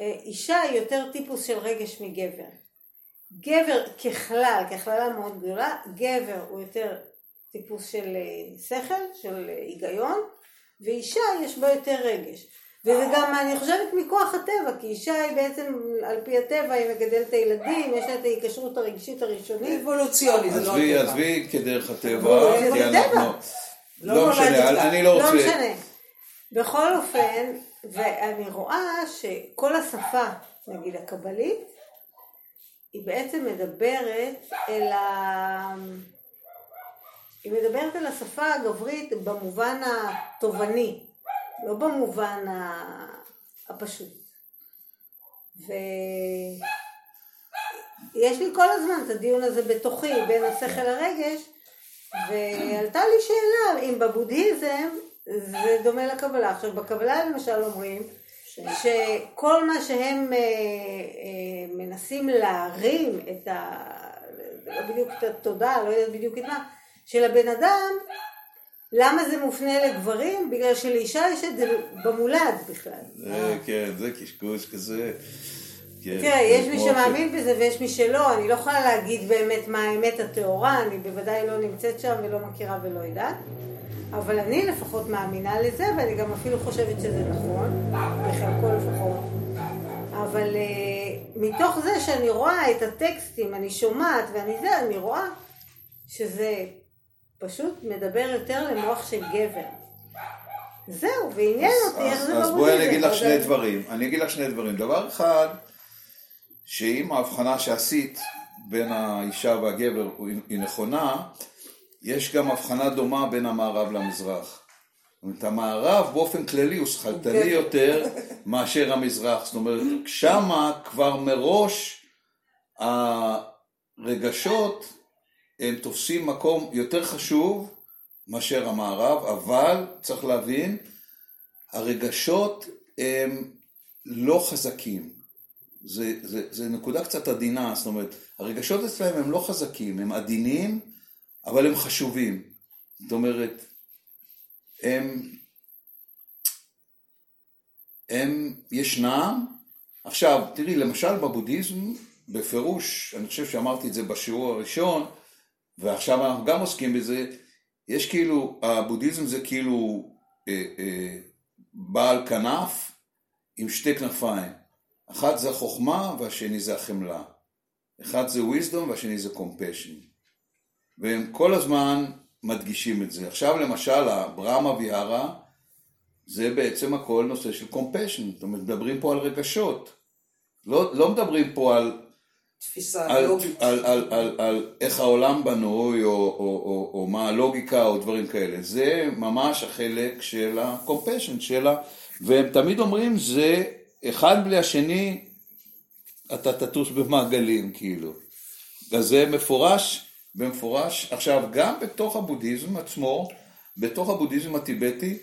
אה, אישה היא יותר טיפוס של רגש מגבר. גבר ככלל, ככללה מאוד גדולה, גבר הוא יותר טיפוס של אה, שכל, של אה, היגיון, ואישה יש בה יותר רגש. וזה גם, אני חושבת, מכוח הטבע, כי אישה היא בעצם, על פי הטבע, היא מגדלת את הילדים, יש לה את ההיקשרות הרגשית הראשונית. אבולוציוני, זה לא עזבי, הטבע. עזבי כדרך הטבע, אבל כי אנחנו... לא לא משנה. אני לא לא רוצה... משנה. בכל אופן, ואני רואה שכל השפה, נגיד הקבלית, היא בעצם מדברת אל ה... היא מדברת על השפה הגברית במובן התובעני, לא במובן הפשוט. ויש לי כל הזמן את הדיון הזה בתוכי, בין השכל לרגש, ועלתה לי שאלה אם בבודהיזם זה דומה לקבלה. עכשיו בקבלה למשל אומרים שכל מה שהם אה, אה, מנסים להרים את ה... לא בדיוק את התודעה, לא יודעת בדיוק את מה, של הבן אדם, למה זה מופנה לגברים? בגלל שלאישה יש את זה במולד בכלל. זה, כן, זה קשקוש כזה. כן, תראה, יש מי שמאמין בזה ויש מי שלא, אני לא יכולה להגיד באמת מה האמת הטהורה, אני בוודאי לא נמצאת שם ולא מכירה ולא יודעת, אבל אני לפחות מאמינה לזה, ואני גם אפילו חושבת שזה נכון, בחלקו לפחות. אבל uh, מתוך זה שאני רואה את הטקסטים, אני שומעת ואני זה, אני רואה שזה פשוט מדבר יותר למוח של גבר. זהו, ועניין אותי איך זה אז בואי אני אגיד לך אבל שני דברים. אני אגיד לך שני דברים. דבר אחד, שאם ההבחנה שעשית בין האישה והגבר היא- נכונה, יש גם הבחנה דומה בין המערב למזרח. זאת אומרת, המערב באופן כללי הוא שכלתני גבר. יותר מאשר המזרח. זאת אומרת, שמה כבר מראש הרגשות הם תופסים מקום יותר חשוב מאשר המערב, אבל צריך להבין, הרגשות הם לא חזקים. זה, זה, זה נקודה קצת עדינה, זאת אומרת, הרגשות אצלהם הם לא חזקים, הם עדינים, אבל הם חשובים. זאת אומרת, הם, הם ישנם. עכשיו, תראי, למשל בבודהיזם, בפירוש, אני חושב שאמרתי את זה בשיעור הראשון, ועכשיו אנחנו גם עוסקים בזה, יש כאילו, הבודהיזם זה כאילו אה, אה, בעל כנף עם שתי כנפיים. אחת זה החוכמה והשני זה החמלה. אחד זה wisdom והשני זה compassion. והם כל הזמן מדגישים את זה. עכשיו למשל הברמה ויהרה זה בעצם הכל נושא של compassion. זאת אומרת, מדברים פה על רגשות. לא, לא מדברים פה על תפיסה על, לוגית. על, על, על, על איך העולם בנוי, או, או, או, או מה הלוגיקה, או דברים כאלה. זה ממש החלק של ה-compassion שלה, והם תמיד אומרים, זה אחד בלי השני, אתה תטוס במעגלים, כאילו. אז זה מפורש, במפורש. עכשיו, גם בתוך הבודהיזם עצמו, בתוך הבודהיזם הטיבטי,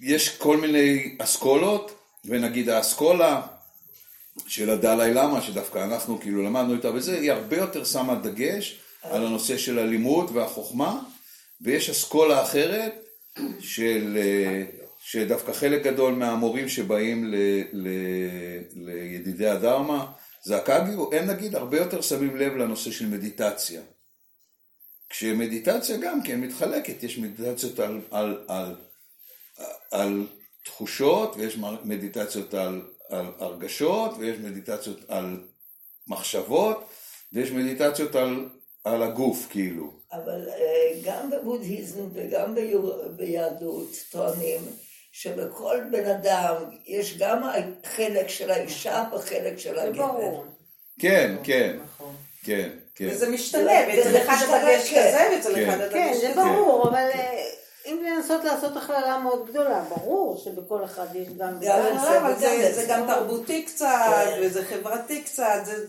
יש כל מיני אסכולות, ונגיד האסכולה של הדלאי למה, שדווקא אנחנו כאילו למדנו איתה וזה, היא הרבה יותר שמה דגש על הנושא של הלימוד והחוכמה, ויש אסכולה אחרת של, אה, שדווקא חלק גדול מהמורים שבאים ל, ל, לידידי הדרמה, זה הקאגיו, הם נגיד הרבה יותר שמים לב לנושא של מדיטציה. כשמדיטציה גם כן מתחלקת, יש מדיטציות על, על, על, על תחושות, ויש מדיטציות על, על הרגשות, ויש מדיטציות על מחשבות, ויש מדיטציות על, על הגוף, כאילו. אבל אה, גם בבודהיזם וגם ביהדות טוענים שבכל בן אדם יש גם החלק של האישה וחלק של הגבר. כן, כן, נכון. כן, כן. וזה ואצל זה אחד הדגש כן. כזה, ואצל כן. אחד הדגש כן, כזה. זה ברור, אבל אה, אם לנסות לעשות הכללה מאוד גדולה, ברור שבכל אחד יש גם... זה. גם תרבותי קצת, כן. וזה חברתי קצת, זה...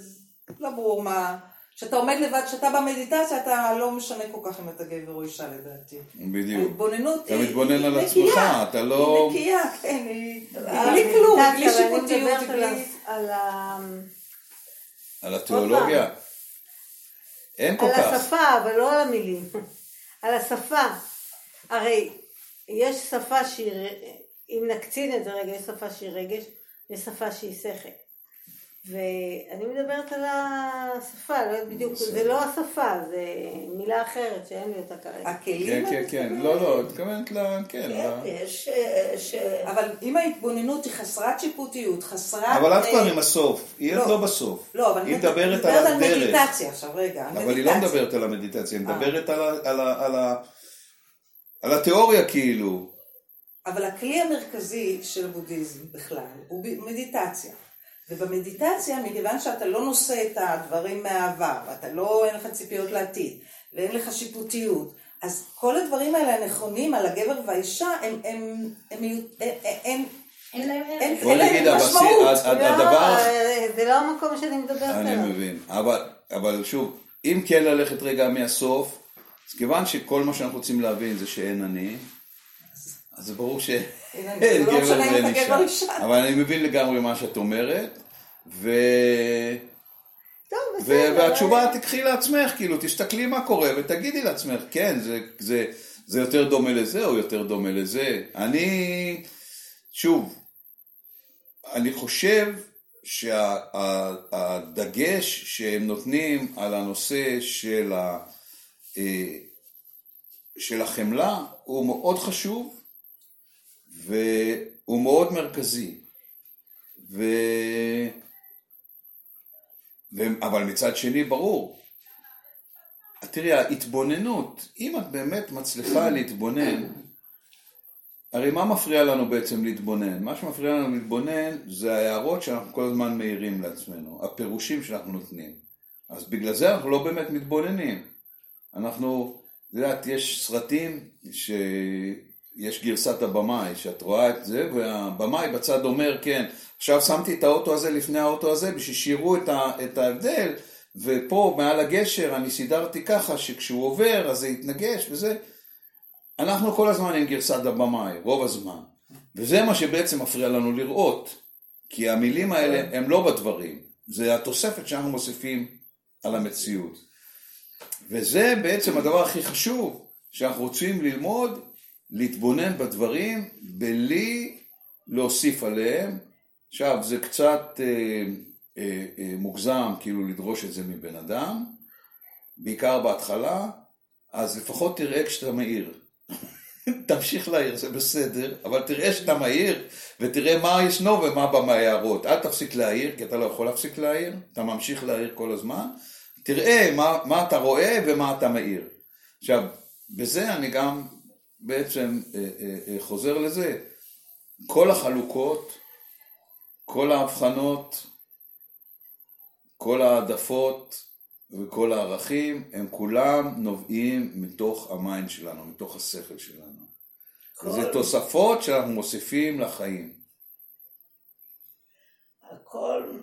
לא ברור מה... כשאתה עומד לבד, כשאתה במדיטציה, אתה לא משנה כל כך אם אתה גבר או אישה לדעתי. בדיוק. ההתבוננות אתה היא- מתבונן היא על. עצמך, אתה לא... היא נקייה, כן, היא... בלי כלום, בלי שיפוטיות, על בלי... על ה... על התיאולוגיה. אין כל על כך. השפה, אבל לא על המילים. על השפה. הרי יש שפה שהיא, אם נקצין את זה רגע, יש שפה שהיא רגש, יש שפה שהיא שכל. ואני מדברת על השפה, לא יודעת בדיוק, זה לא השפה, זה מילה אחרת שאין לי אותה כרגע. הכלים... כן, כן, כן. לא, לא, את מתכוונת ל... כן, כן, יש... אה, ש- אבל אם ההתבוננות היא חסרת שיפוטיות, חסרת... אבל את אה, כבר עם הסוף, היא עוד לא. לא בסוף. לא, אבל היא אני מדברת על מדברת על הדרך. מדיטציה עכשיו, רגע. אבל היא לא. מדברת על המדיטציה, היא אה. מדברת על ה- על התיאוריה כאילו. אבל הכלי המרכזי של הבודהיזם בכלל הוא מדיטציה. ובמדיטציה, מכיוון שאתה לא נושא את הדברים מהעבר, ואתה לא, אין לך ציפיות לעתיד, ואין לך שיפוטיות, אז כל הדברים האלה הנכונים על הגבר והאישה, הם, הם, הם, הם, הם, אין להם משמעות. זה לא המקום שאני מדברת אני עליו. מבין. אבל, אבל שוב, אם כן ללכת רגע מהסוף, אז כיוון שכל מה שאנחנו רוצים להבין זה שאין אני, אז זה ברור שאין לא גבר ואין אישה. אבל אני מבין לגמרי מה שאת אומרת, ו... טוב, בסדר. והתשובה תקחי לעצמך, כאילו, תסתכלי מה קורה ותגידי לעצמך, כן, זה, זה, זה יותר דומה לזה או יותר דומה לזה. אני, שוב, אני חושב שהדגש שהם נותנים על הנושא של, ה, של החמלה הוא מאוד חשוב והוא מאוד מרכזי. ו... ו... אבל מצד שני, ברור, תראי, ההתבוננות, אם את באמת מצליחה להתבונן, הרי מה מפריע לנו בעצם להתבונן? מה שמפריע לנו להתבונן זה ההערות שאנחנו כל הזמן מעירים לעצמנו, הפירושים שאנחנו נותנים. אז בגלל זה אנחנו לא באמת מתבוננים. אנחנו, את יודעת, יש סרטים שיש גרסת הבמאי, שאת רואה את זה, והבמאי בצד אומר, כן, עכשיו שמתי את האוטו הזה לפני האוטו הזה בשביל שיראו את, ההבדל, ופה מעל הגשר אני סידרתי ככה שכשהוא עובר אז זה יתנגש וזה. אנחנו כל הזמן עם גרסת הבמאי, רוב הזמן. וזה מה שבעצם מפריע לנו לראות. כי המילים האלה הם לא בדברים, זה התוספת שאנחנו מוסיפים על המציאות. וזה בעצם הדבר הכי חשוב, שאנחנו רוצים ללמוד, להתבונן בדברים, בלי להוסיף עליהם. עכשיו, זה קצת אה, אה, אה, מוגזם כאילו לדרוש את זה מבן אדם, בעיקר בהתחלה, אז לפחות תראה כשאתה מעיר. תמשיך להעיר, זה בסדר, אבל תראה שאתה מעיר, ותראה מה ישנו ומה בא מההערות. אל תפסיק להעיר, כי אתה לא יכול להפסיק להעיר, אתה ממשיך להעיר כל הזמן. תראה מה, מה אתה רואה ומה אתה מעיר. עכשיו, בזה אני גם בעצם אה, אה, אה, חוזר לזה. כל החלוקות, כל ההבחנות, כל העדפות וכל הערכים, הם כולם נובעים מתוך ה mind שלנו, מתוך השכל שלנו. כל- זה תוספות שאנחנו מוסיפים לחיים. הכל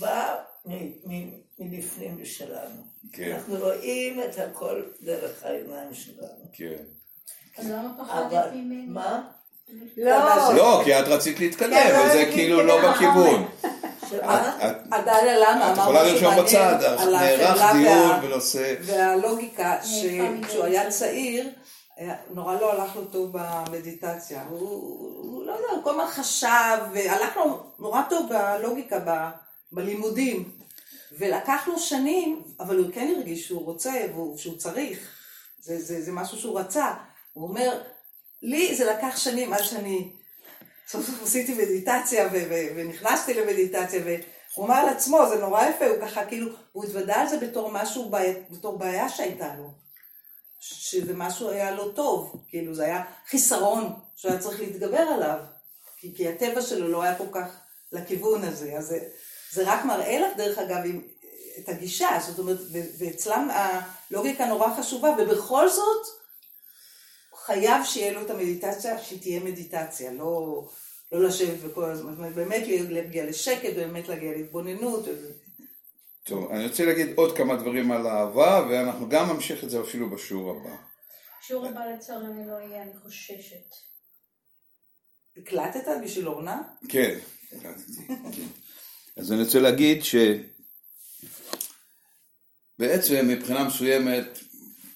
בא מ- מ- מבפנים שלנו. כן. אנחנו רואים את הכל דרך העיניים שלנו. כן. אז למה אבל, פחדת? מה? לא, לא, כי את רצית להתקדם, כן, לא וזה רציתי כאילו לא בכיוון. עדאלה למה? את יכולה לרשום בצד, נערך דיון בנושא... והלוגיקה, מדי שכשהוא היה. צעיר, היה- נורא לא הלך לו טוב במדיטציה. הוא, הוא לא יודע, הוא כל הזמן חשב, והלך לו נורא טוב בלוגיקה, ב, בלימודים. ולקח לו שנים, אבל הוא כן הרגיש שהוא רוצה, שהוא צריך. זה, זה, זה משהו שהוא רצה. הוא אומר, לי זה לקח שנים עד שאני סוף סוף עשיתי מדיטציה ו- ו- ונכנסתי למדיטציה והוא אמר על עצמו, זה נורא יפה, הוא ככה כאילו, הוא התוודע על זה בתור משהו, בתור בעיה שהייתה לו. שזה משהו היה לא טוב, כאילו זה היה חיסרון שהוא היה צריך להתגבר עליו, כי, כי הטבע שלו לא היה כל כך לכיוון הזה, אז זה, רק מראה לך דרך אגב עם, את הגישה, זאת אומרת, ו- ואצלם הלוגיקה נורא חשובה, ובכל זאת, חייב שיהיה לו את המדיטציה, שהיא תהיה מדיטציה, לא, לא לשבת וכל הזמן, זאת אומרת, באמת להגיע לשקט, באמת להגיע להתבוננות. טוב, אני רוצה להגיד עוד כמה דברים על אהבה, ואנחנו גם נמשיך את זה אפילו בשיעור הבא. שיעור הבא לצערי אני לא אהיה, אני חוששת. הקלטת בשביל אורנה? כן, הקלטתי, כן. אז אני רוצה להגיד שבעצם מבחינה מסוימת,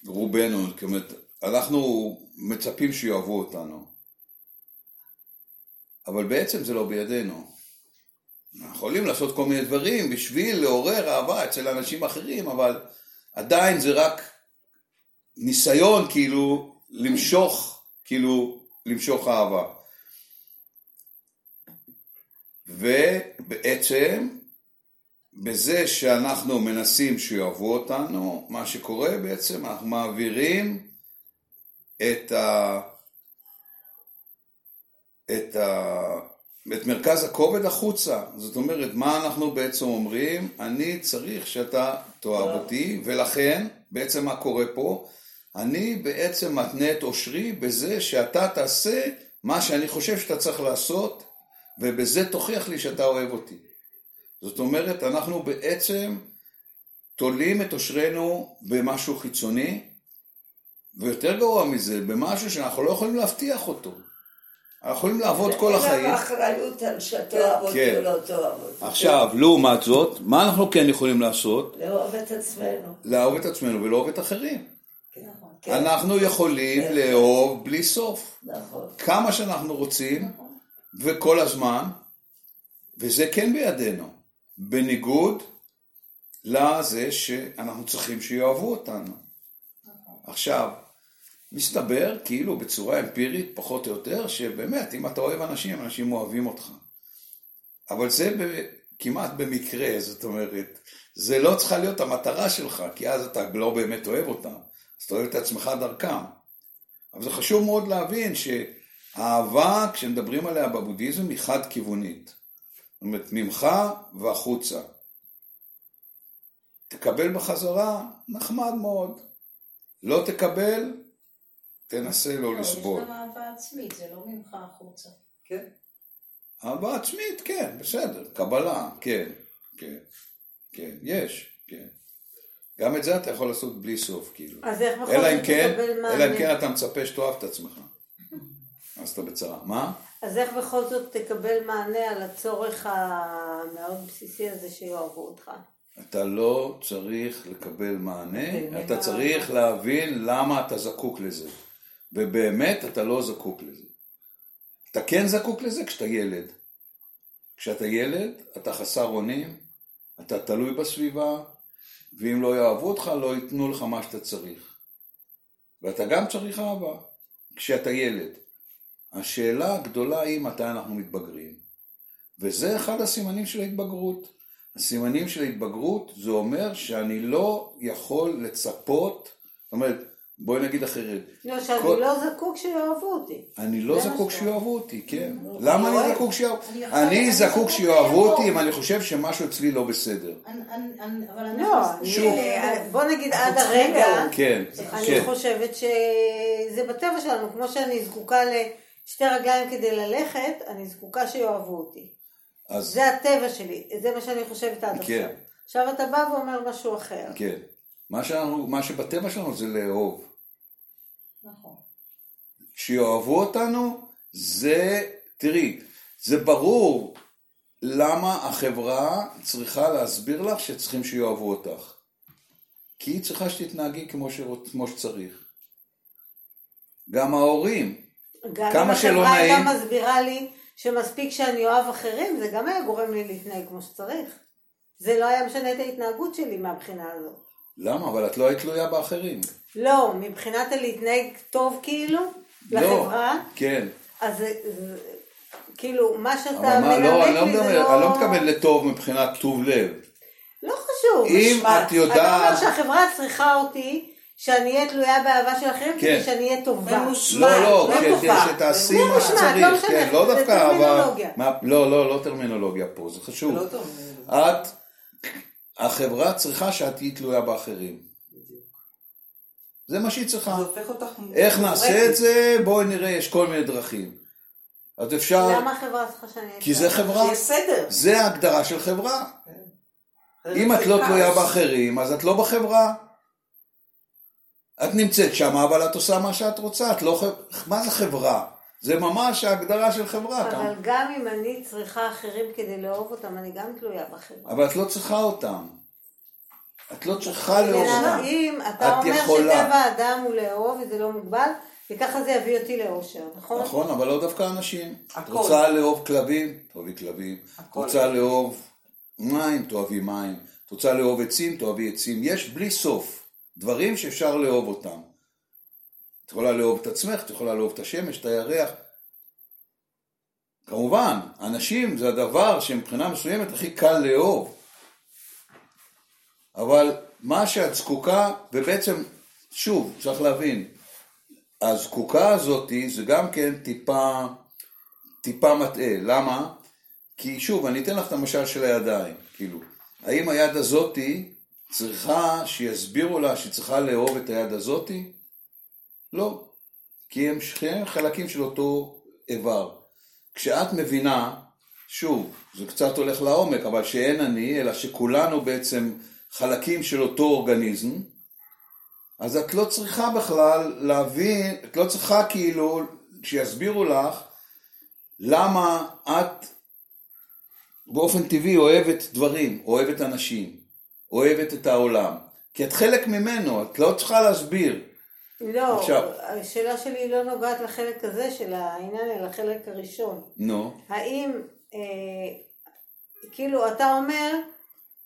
רובנו, זאת אומרת, אנחנו מצפים שיאהבו אותנו, אבל בעצם זה לא בידינו. אנחנו יכולים לעשות כל מיני דברים בשביל לעורר אהבה אצל אנשים אחרים, אבל עדיין זה רק ניסיון כאילו למשוך, כאילו למשוך אהבה. ובעצם בזה שאנחנו מנסים שיאהבו אותנו, מה שקורה בעצם, אנחנו מעבירים את, ה... את, ה... את מרכז הכובד החוצה. זאת אומרת, מה אנחנו בעצם אומרים? אני צריך שאתה תאהב אותי, ולכן, בעצם מה קורה פה? אני בעצם מתנה את אושרי בזה שאתה תעשה מה שאני חושב שאתה צריך לעשות, ובזה תוכיח לי שאתה אוהב אותי. זאת אומרת, אנחנו בעצם תולים את אושרנו במשהו חיצוני, ויותר גרוע מזה, במשהו שאנחנו לא יכולים להבטיח אותו. אנחנו יכולים לעבוד כל החיים. אין לך אחריות על שתאהב אותי כן. או לא תאהב אותי. עכשיו, לעומת זאת, מה אנחנו כן יכולים לעשות? לאהוב את עצמנו. לאהוב את עצמנו ולאהוב את אחרים. נכון. כן, אנחנו יכולים כן. לאהוב בלי סוף. נכון. כמה שאנחנו רוצים, וכל הזמן, וזה כן בידינו. בניגוד לזה שאנחנו צריכים שיאהבו אותנו. עכשיו, מסתבר כאילו בצורה אמפירית פחות או יותר, שבאמת אם אתה אוהב אנשים, אנשים אוהבים אותך. אבל זה ב- כמעט במקרה, זאת אומרת, זה לא צריכה להיות המטרה שלך, כי אז אתה לא באמת אוהב אותם, אז אתה אוהב את עצמך דרכם. אבל זה חשוב מאוד להבין שהאהבה, כשמדברים עליה בבודהיזם, היא חד-כיוונית. זאת אומרת, ממך והחוצה. תקבל בחזרה, נחמד מאוד. לא תקבל, תנסה לא לא, לסבול. יש גם אהבה עצמית, זה לא ממך החוצה. כן. אהבה עצמית, כן, בסדר. קבלה, כן, כן, כן, יש, כן. גם את זה אתה יכול לעשות בלי סוף, כאילו. אז איך בכל זאת כן, תקבל מענה? אלא אם כן אתה מצפה שתאהב את עצמך. אז אתה בצרה. מה? אז איך בכל זאת תקבל מענה על הצורך המאוד בסיסי הזה שיאהבו אותך? אתה לא צריך לקבל מענה. אתה צריך להבין למה אתה זקוק לזה. ובאמת אתה לא זקוק לזה. אתה כן זקוק לזה כשאתה ילד. כשאתה ילד, אתה חסר אונים, אתה תלוי בסביבה, ואם לא יאהבו אותך, לא ייתנו לך מה שאתה צריך. ואתה גם צריך אהבה, כשאתה ילד. השאלה הגדולה היא מתי אנחנו מתבגרים. וזה אחד הסימנים של ההתבגרות. הסימנים של ההתבגרות זה אומר שאני לא יכול לצפות, זאת אומרת, בואי נגיד אחרת, לא, שאני כל- לא זקוק שיאהבו אותי. אני לא זקוק שאתה שיאהבו אותי, כן. לא, למה אני אני. זקוק שיאהבו? אני יכול- אני אני זקוק שיאהבו. אותי אם אני חושב שמשהו אצלי לא בסדר. אני- אני- אני- אבל אנחנו... לא, אני- שוב. אה, בוא נגיד עד אנחנו הרגע. כן, אני כן. חושבת שזה בטבע שלנו, כמו שאני זקוקה לשתי רגליים כדי ללכת, אני זקוקה שיאהבו אותי. אז זה הטבע שלי, זה מה שאני חושבת עד כן. עכשיו. עכשיו אתה בא ואומר משהו אחר. כן. מה שאנחנו- מה שבטבע שלנו זה לאהוב. נכון. שיאהבו אותנו, זה, תראי, זה ברור למה החברה צריכה להסביר לך שצריכים שיאהבו אותך. כי היא צריכה שתתנהגי כמו, שרוצ- כמו שצריך. גם ההורים. גם כמה אם שלא החברה הייתה נעים. מסבירה לי שמספיק שאני אוהב אחרים, זה גם היה גורם לי להתנהג כמו שצריך. זה לא היה משנה את ההתנהגות שלי מהבחינה הזאת. למה? אבל את לא היית תלויה באחרים. לא, מבחינת הלהתנהג טוב כאילו, לא, לחברה, כן. אז זה, זה, כאילו, מה שאתה לא, אני מנמק לא לי זה מדבר, לא... אני לא מתכוון לטוב מבחינת טוב לב. לא חשוב. אם מה, את יודעת- אתה אומר שהחברה צריכה אותי, שאני אהיה תלויה באהבה של אחרים, כן. כדי שאני אהיה טובה. לא, לא, לא כדי טובה. שתעשי לא מה לא שצריך, משנה, כן, לא דווקא אהבה. מה- לא, לא, לא טרמינולוגיה פה, זה חשוב. לא. את, החברה צריכה שאת תהיי תלויה באחרים. זה מה שהיא צריכה. זה הופך אותך... איך נעשה. את זה? בואי נראה, יש כל מיני דרכים. אז אפשר, למה החברה צריכה שאני כי זה? חברה, שיהיה סדר. זה ההגדרה של חברה. אם את לא תלויה באחרים, אז את לא בחברה. את נמצאת שם, אבל את עושה מה שאת רוצה. את לא ח... מה זה חברה? זה ממש ההגדרה של חברה. אבל כמה- גם אם אני צריכה אחרים כדי לאהוב אותם, אני גם תלויה בחברה. אבל את לא צריכה אותם. את לא צריכה לאהוב אותם. אם את אתה אומר יכולה. שטבע האדם הוא לאהוב וזה לא מוגבל, וככה זה יביא אותי לאושר, נכון? נכון, אבל לא דווקא אנשים. את הכל. רוצה לאהוב כלבים? תאהבי כלבים. את הכל. רוצה לאהוב מים? תאהבי מים. את רוצה לאהוב עצים? תאהבי עצים. יש בלי סוף דברים שאפשר לאהוב אותם. את יכולה לאהוב את עצמך, את יכולה לאהוב את השמש, את הירח. כמובן, אנשים זה הדבר שמבחינה מסוימת הכי קל לאהוב. אבל מה שאת זקוקה, ובעצם, שוב, צריך להבין, הזקוקה הזאתי זה גם כן טיפה, טיפה מטעה. למה? כי שוב, אני אתן לך את המשל של הידיים. כאילו, האם היד הזאתי צריכה שיסבירו לה שהיא צריכה לאהוב את היד הזאתי? לא. כי הם חלקים של אותו איבר. כשאת מבינה, שוב, זה קצת הולך לעומק, אבל שאין אני, אלא שכולנו בעצם חלקים של אותו אורגניזם, אז את לא צריכה בכלל להבין, את לא צריכה כאילו שיסבירו לך למה את באופן טבעי אוהבת דברים, אוהבת אנשים, אוהבת את העולם. כי את חלק ממנו, את לא צריכה להסביר. לא, עכשיו. השאלה שלי לא נוגעת לחלק הזה של העניין, אלא לחלק הראשון. נו, האם, אה, כאילו, אתה אומר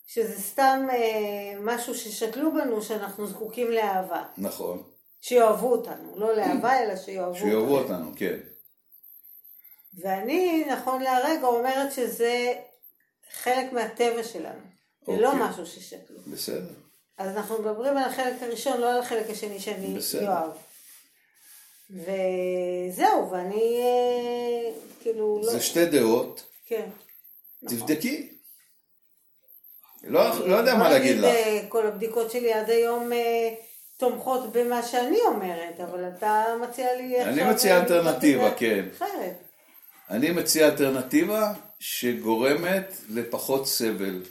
שזה סתם אה, משהו ששתלו בנו שאנחנו זקוקים לאהבה. נכון. שיאהבו אותנו, לא לאהבה, אלא שיאהבו אותנו. שיאהבו אותנו, כן. ואני, נכון להרגע, אומרת שזה חלק מהטבע שלנו. זה לא אוקיי. משהו ששתלו. בסדר. אז אנחנו מדברים על החלק הראשון, לא על החלק השני שאני בסדר. אוהב. וזהו, ואני אה, כאילו לא... זה שתי דעות, כן. תבדקי. לא, לא יודע מה להגיד לך. אה, כל הבדיקות שלי עד היום אה, תומכות במה שאני אומרת, אבל אתה מציע לי אני מציע אלטרנטיבה, כן. אחרת. אני מציע אלטרנטיבה שגורמת לפחות סבל.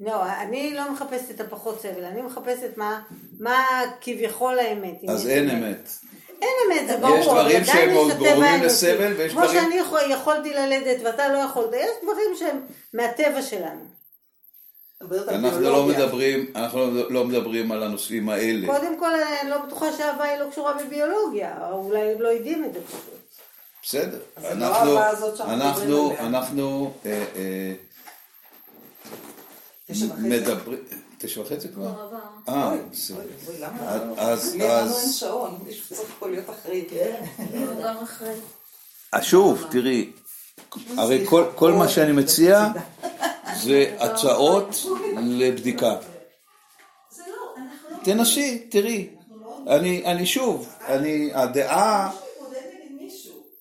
לא, אני לא מחפשת את הפחות סבל, אני מחפשת מה, מה כביכול האמת. אז אין אמת. אין אמת, זה ברור. יש דברים שהם גורמים. לסבל, ויש כמו דברים- שאני יכול, יכולתי ללדת ואתה לא יכולת, יש דברים שהם מהטבע שלנו. אנחנו לא. מדברים, אנחנו לא- מדברים על הנושאים האלה. קודם כל, אני לא בטוחה שהאהבה היא לא קשורה בביולוגיה, או אולי לא יודעים את זה פשוט. בסדר. לא אנחנו, אנחנו, עליה. אנחנו אה, אה, תשע וחצי. מדברים, תשע וחצי כבר? תודה רבה. אה, בסדר. למה? אז, לנו אין אז, שעון, מישהו צריך פה להיות אחראי. גם אחרי. אז שוב, תראי, הרי כל, כל מה שאני מציע זה הצעות לבדיקה. תנסי, תראי. אני, אני שוב, אני, הדעה,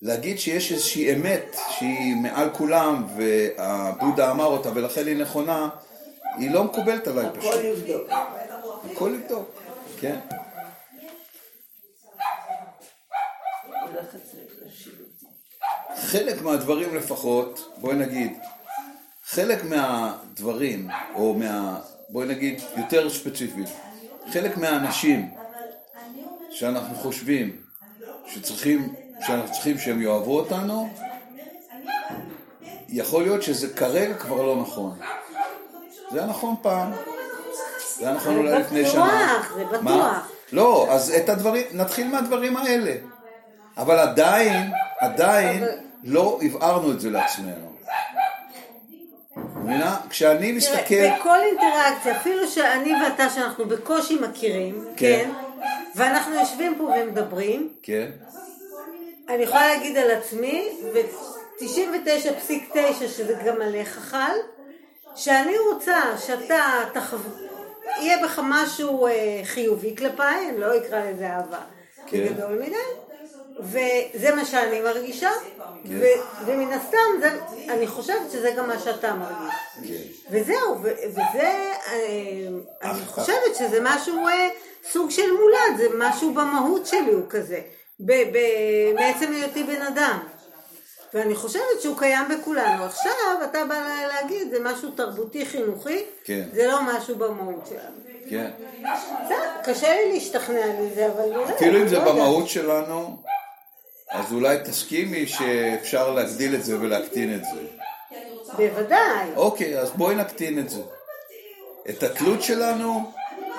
להגיד שיש איזושהי אמת שהיא מעל כולם והבודה אמר אותה ולכן היא נכונה, היא לא מקובלת עליי פשוט. הכל לבדוק. הכל לבדוק, כן. חלק מהדברים לפחות, בואי נגיד, חלק מהדברים, או מה... בואי נגיד יותר ספציפית, חלק מהאנשים שאנחנו חושבים שצריכים, שאנחנו צריכים שהם יאהבו אותנו, יכול להיות שזה כרגע כבר לא נכון. זה היה נכון פעם, זה היה נכון אולי לפני בטוח, שנה. זה בטוח. מה? לא, אז את הדברים, נתחיל מהדברים האלה. אבל עדיין, עדיין לא הבהרנו את זה לעצמנו. מבינה? כשאני מסתכל... בכל אינטראקציה, אפילו שאני ואתה שאנחנו בקושי מכירים, כן. כן, ואנחנו יושבים פה ומדברים, כן, אני יכולה להגיד על עצמי, ו-99.9 שזה גם עליך חל, שאני רוצה שאתה תחו... יהיה בך משהו אה, חיובי כלפיי, אני לא אקרא לזה אהבה, כן. זה גדול מדי, וזה מה שאני מרגישה, ו... ומן הסתם זה, אני חושבת שזה גם מה שאתה מרגיש. כן. וזהו, ו- וזה, אה, אני חושבת שזה משהו, אה, סוג של מולד, זה משהו במהות שלי הוא כזה, ב- ב- מעצם היותי בן אדם. ואני חושבת שהוא קיים בכולנו. עכשיו אתה בא להגיד, זה משהו תרבותי חינוכי, כן. זה לא משהו במהות שלנו. כן. בסדר, קשה לי להשתכנע מזה, אבל. אפילו אם זה לא. במהות שלנו, אז אולי תסכימי שאפשר להגדיל את זה ולהקטין את זה. בוודאי. אוקיי, אז בואי נקטין את זה. את התלות שלנו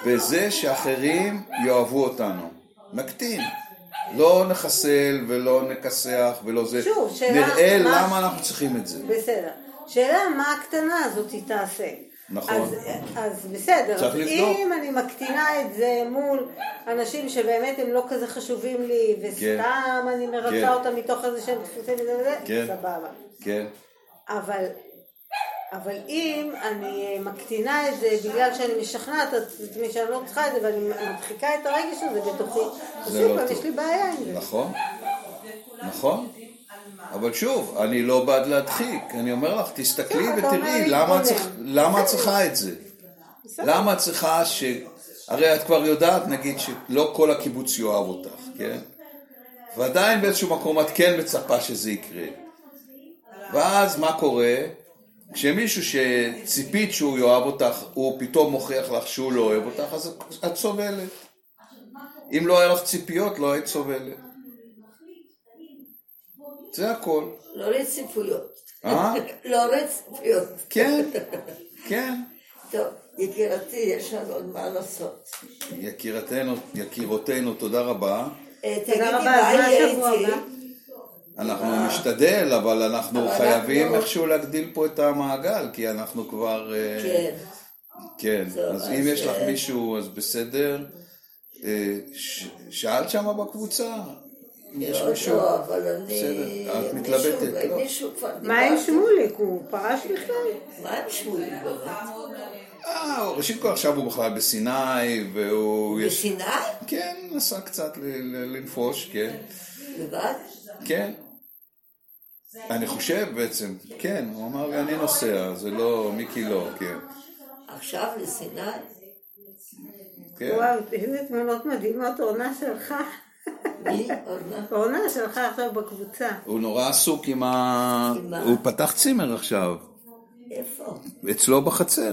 בזה שאחרים יאהבו אותנו. נקטין. לא נחסל ולא נכסח ולא זה. שוב, שאלה- נראה מה- למה אנחנו צריכים את זה. בסדר. שאלה מה הקטנה הזאת היא תעשה. נכון. אז, אז בסדר, צריך אז לבדוק. אם אני מקטינה את זה מול אנשים שבאמת הם לא כזה חשובים לי, וסתם אני מרצה כן. אותם מתוך איזה שהם דפוסים וזה וזה, כן. סבבה. כן, אבל, אבל אם אני מקטינה את זה בגלל שאני משכנעת את עצמי שאני לא צריכה את זה ואני מדחיקה את הרגש הזה בתוכי, אז זה שוב לא פעם. יש לי בעיה עם זה. נכון. נכון. אבל שוב, אני לא בעד להדחיק. אני אומר לך, תסתכלי כן, ותראי. למה את צריכה את זה. למה את צריכה ש... הרי את כבר יודעת, נגיד, שלא כל הקיבוץ יאהב אותך, כן? ועדיין באיזשהו מקום את כן מצפה שזה יקרה. ואז מה קורה? כשמישהו שציפית שהוא יאהב אותך, הוא פתאום מוכיח לך שהוא לא אוהב אותך, אז את סובלת. אם לא היה לך ציפיות, לא היית סובלת. זה הכל. לא רציפויות. אה? לא רציפויות. כן, כן. טוב, יקירתי, יש לנו עוד מה לעשות. יקירתנו, יקירותינו, תודה רבה. אה, תגידי, רבה, מה יהיה השבוע איתי? אנחנו נשתדל, אבל אנחנו אבל חייבים אנחנו- איכשהו להגדיל פה את המעגל, כי אנחנו כבר... אה, כן. כן, טוב, אז אז, אם יש לך אה, מישהו, אז בסדר. אה, שאלת שמה בקבוצה? יש לא, מישהו? לא, אבל אני... בסדר, את מתלבטת, לא? מה עם. שמוליק? הוא פרש בכלל? מה עם שמוליק? אה, ראשית כל עכשיו הוא בכלל בסיני, והוא... יש- בסיני? כן, נסע קצת לנפוש, כן. לבד? כן. אני חושב בעצם, כן, הוא אמר אני נוסע, זה לא, מיקי לא, כן. עכשיו לסיני? כן. וואו, איזה תמונות מדהימות, אורנה שלך. אורנה? אורנה שלך עכשיו בקבוצה. הוא נורא עסוק עם ה... הוא פתח צימר עכשיו, איפה? אצלו בחצר.